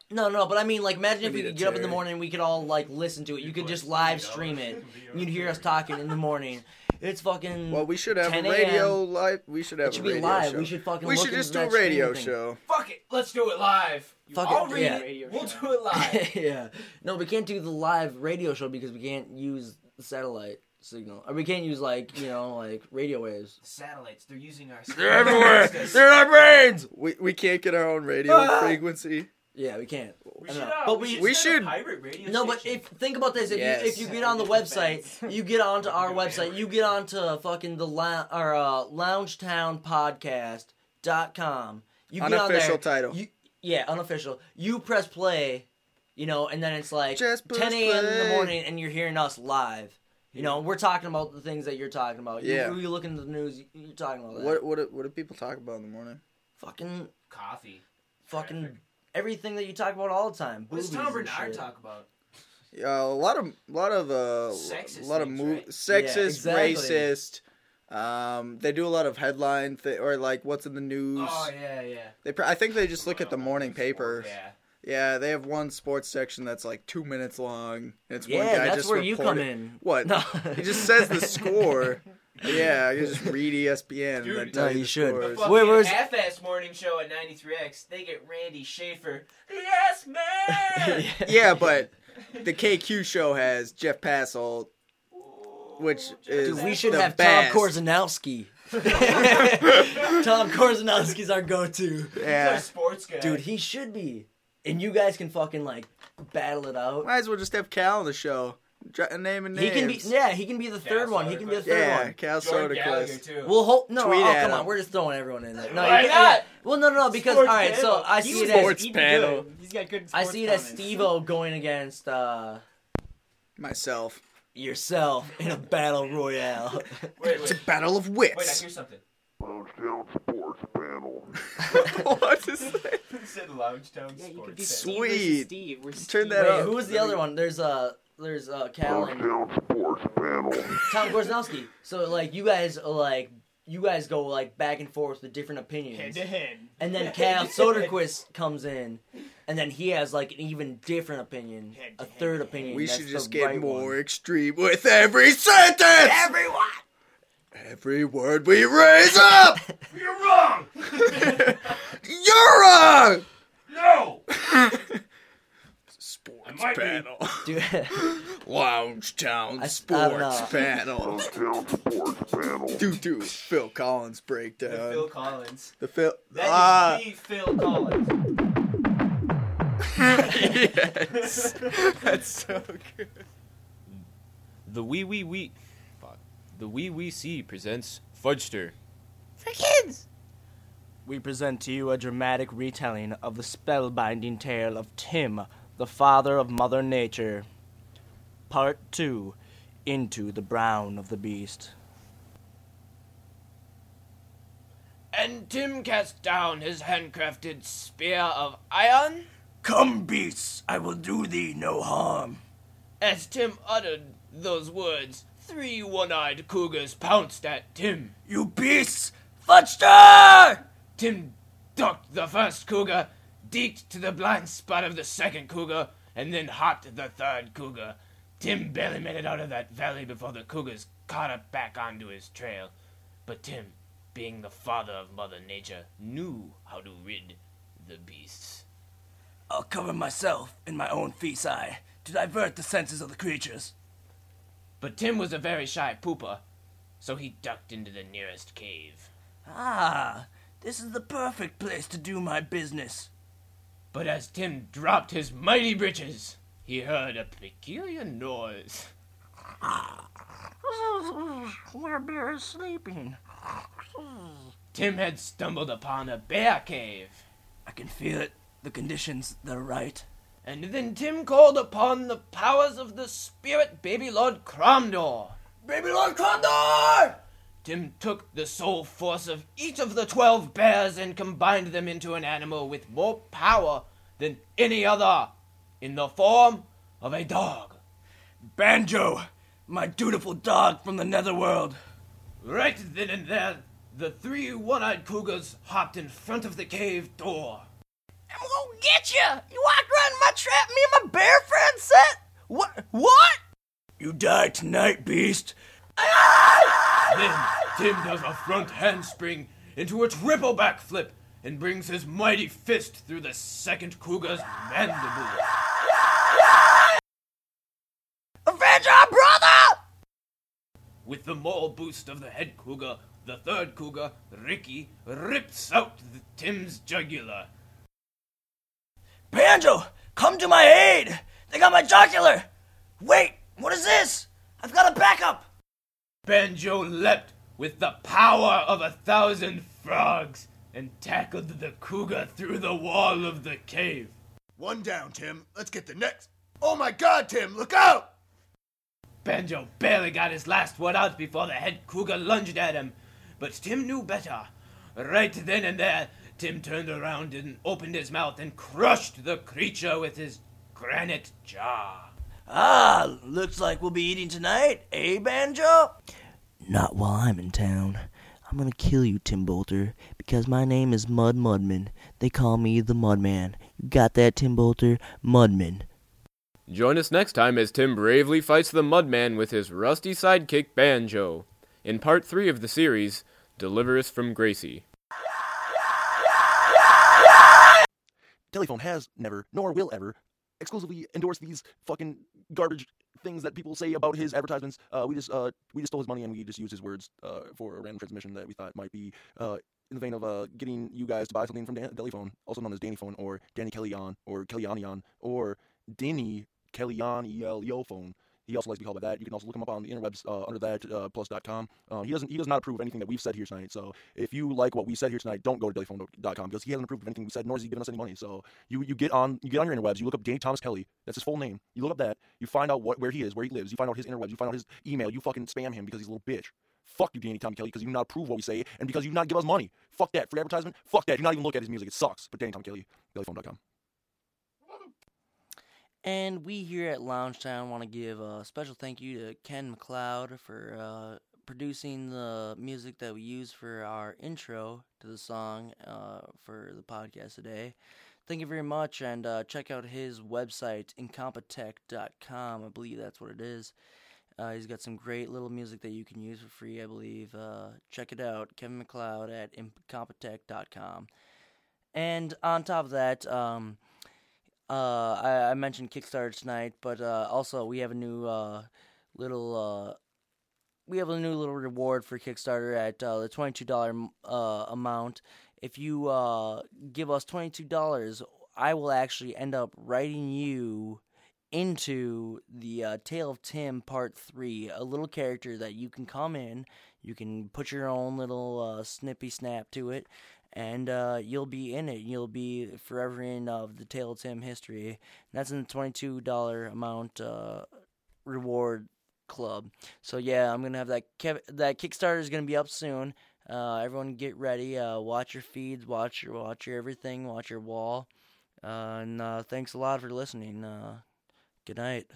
No, no, but I mean, like, imagine We if we could a get up in the morning and we could all like listen to it. You could just live stream it. <laughs> You'd hear us talking in the morning. It's fucking. Well, we should have a radio live. We should have it should a be radio live. show. We should fucking. We look should just do a that streaming radio thing. show. Fuck it, let's do it live. You Fuck it, read yeah. <laughs> it. We'll do it live. <laughs> yeah. No, we can't do the live radio show because we can't use the satellite signal. Or we can't use like you know like radio waves. Satellites, they're using our. They're everywhere. They're in our brains. We we can't get our own radio Ah! frequency. Yeah, we can't. We I should, know. uh, But we we- should we start a pirate radio No, but station. if think about this, if Yes. you if you get on the website, <laughs> you get onto our website, you get onto fucking the la- or uh, loungetownpodcast.com. You get on Unofficial there, title. You, yeah, unofficial. You press play, you know, and then it's like Just push 10 a.m. in the play. morning, and you're hearing us live. You know, we're talking about the things that you're talking about. Yeah. You, look into the news, you're talking about that. What what do- what do people talk about in the morning? Fucking, coffee. fucking everything that you talk about all the time. What does boobies Tom and Barnard talk about? Uh, a lot of, a lot of, uh, Sexist a lot of things, move, right? sexist, exactly. racist. Um, they do a lot of headline th- or like what's in the news. Oh yeah, yeah. They, pr- I think they just look at the morning paper. Yeah. Yeah, they have one sports section that's like two minutes long. And it's one Yeah, guy that's just where you come reporting- in. What? No. He just says the score. <laughs> Yeah, I can just read ESPN Dude, and then tell no, you you the should. scores. Fucking Wait, where's- half-ass morning show at 93X. They get Randy Schaefer. <laughs> Yes, man. Yeah, but the KQ show has Jeff Passolt, which is Dude, we should the have best. <laughs> Tom Korzanowski. Tom Korzanowski's our go-to. He's our Yeah, sports guy. Dude, he should be. And you guys can fucking like battle it out. might as well just have Cal on the show. Dr- name and He can be yeah, he can be the third Cal one. He can be the third yeah, one. Cal Jordan Gallagher Soderquist. too. We'll hold no, Tweet oh, at come him. on, we're just throwing everyone in there. No, Why you not? Well, no, no, no, because Sports all right. So. I see was it as Sports panel. good. He's got good. I see it as comments. Steve-O going against uh, Myself. yourself in a battle royale. Wait, It's a battle of Wait, I wits. hear something. Lounge Town Sports Panel. <laughs> what is <laughs> that? It said Lounge Town Yeah, you could be Sports. Steve Sweet. versus Steve. We're Turn that Wait, up. who was the other one? There's uh, there's uh, Cal Lounge and Down Sports Panel. <laughs> Tom Korzanowski. So like you guys are like you guys go like back and forth with different opinions, Head opinions, to head. and then Cal Soderquist comes in, and then he has like an even different opinion, Head a to head. third opinion. We that's should just get right more one. extreme with every sentence. Everyone. Every word we raise up. <laughs> You're wrong! <laughs> You're wrong. No! <laughs> Sports might be. panel. Dude, Lounge Town I- I Sports don't know. Panel. Lounge Town Sports Panel. Do do Phil Collins The breakdown. Phil Collins. The Phil. That is ah, the Phil Collins. yes. That's so good. The Wee Wee Wee. Fuck. The Wee Wee C presents Fudgester. For kids! we present to you a dramatic retelling of the spellbinding tale of Tim, the father of Mother Nature. Part two, into the brown of the beast. And Tim cast down his handcrafted spear of iron. Come, beasts, I will do thee no harm. As Tim uttered those words, three one eyed cougars pounced at Tim. You beasts! Fudgster! Tim ducked the first cougar, deked to the blind spot of the second cougar, and then hopped the third cougar. Tim barely made it out of that valley before the cougars caught up back onto his trail. But Tim, being the father of Mother Nature, knew how to rid the beasts. I'll cover myself in my own feces to divert the senses of the creatures. But Tim was a very shy pooper, so he ducked into the nearest cave. Ah, this is the perfect place to do my business. But as Tim dropped his mighty breeches, he heard a peculiar noise. <laughs> Where bear is sleeping. Tim had stumbled upon a bear cave. I can feel it. The conditions, they're right. And then Tim called upon the powers of the spirit baby Lord Cromdor. Baby Lord Cromdor! Tim took the soul force of each of the twelve bears and combined them into an animal with more power than any other, in the form of a dog. Banjo, my dutiful dog from the netherworld. Right then and there, the three one-eyed cougars hopped in front of the cave door. I'm gonna get you! You walked right in my trap, me and my bear friend set? What? What? You die tonight, beast. <laughs> Then Tim does a front handspring into a triple backflip and brings his mighty fist through the second cougar's mandible. Avenge our brother! With the maul boost of the head cougar, the third cougar, Ricky, rips out the Tim's jugular. Banjo, come to my aid! They got my jocular! Wait, what is this? I've got a backup! Banjo leapt with the power of a thousand frogs and tackled the cougar through the wall of the cave. One down, Tim. Let's get the next. Oh my god, Tim, look out! Banjo barely got his last word out before the head cougar lunged at him, but Tim knew better. Right then and there, Tim turned around and opened his mouth and crushed the creature with his granite jaw. Ah, looks like we'll be eating tonight, eh, Banjo? Not while I'm in town. I'm gonna kill you, Tim Bolter, because my name is Mud Mudman. They call me the Mudman. You got that, Tim Bolter? Mudman. Join us next time as Tim bravely fights the Mudman with his rusty sidekick Banjo. In part 3 of the series, Deliver Us from Gracie. Telephone has never, nor will ever, exclusively endorse these fucking garbage things that people say about his advertisements. Uh, we just uh, we just stole his money and we just used his words uh, for a random transmission that we thought might be uh, in the vein of uh, getting you guys to buy something from Dan- Deliphone, also known as Danny Phone or Danny Kellyan or Kellyannion or Denny Kellyan phone. He also likes to be called by that. You can also look him up on the interwebs uh, under that uh, plus.com. Uh, he doesn't he does not approve anything that we've said here tonight. So if you like what we said here tonight, don't go to dailyphone.com because he hasn't approved of anything we said, nor has he given us any money. So you, you get on you get on your interwebs, you look up Danny Thomas Kelly. That's his full name. You look up that, you find out what where he is, where he lives. You find out his interwebs. You find out his email. You fucking spam him because he's a little bitch. Fuck you, Danny Tom Kelly, because you do not approve what we say and because you do not give us money. Fuck that free advertisement. Fuck that. Do not even look at his music. It sucks. But Danny Tom Kelly, dailyphone.com. And we here at Lounge Town want to give a special thank you to Ken MacLeod for uh, producing the music that we use for our intro to the song uh, for the podcast today. Thank you very much, and uh, check out his website, incompetech.com. I believe that's what it is. Uh, he's got some great little music that you can use for free, I believe. Uh, check it out, Kevin MacLeod at incompetech.com. And on top of that, um, uh, I, I mentioned Kickstarter tonight, but uh, also we have a new uh, little uh, we have a new little reward for Kickstarter at uh, the twenty two dollar uh, amount. If you uh, give us twenty two dollars, I will actually end up writing you into the uh, Tale of Tim Part 3, a little character that you can come in, you can put your own little uh, snippy snap to it, and uh, you'll be in it. You'll be forever in of the Tale of Tim history. And that's in the $22 amount uh, reward club. So yeah, I'm gonna have that. Kev- that Kickstarter is gonna be up soon. Uh, everyone get ready. Uh, watch your feeds. Watch your watch your everything. Watch your wall. Uh, and uh, thanks a lot for listening. Good night.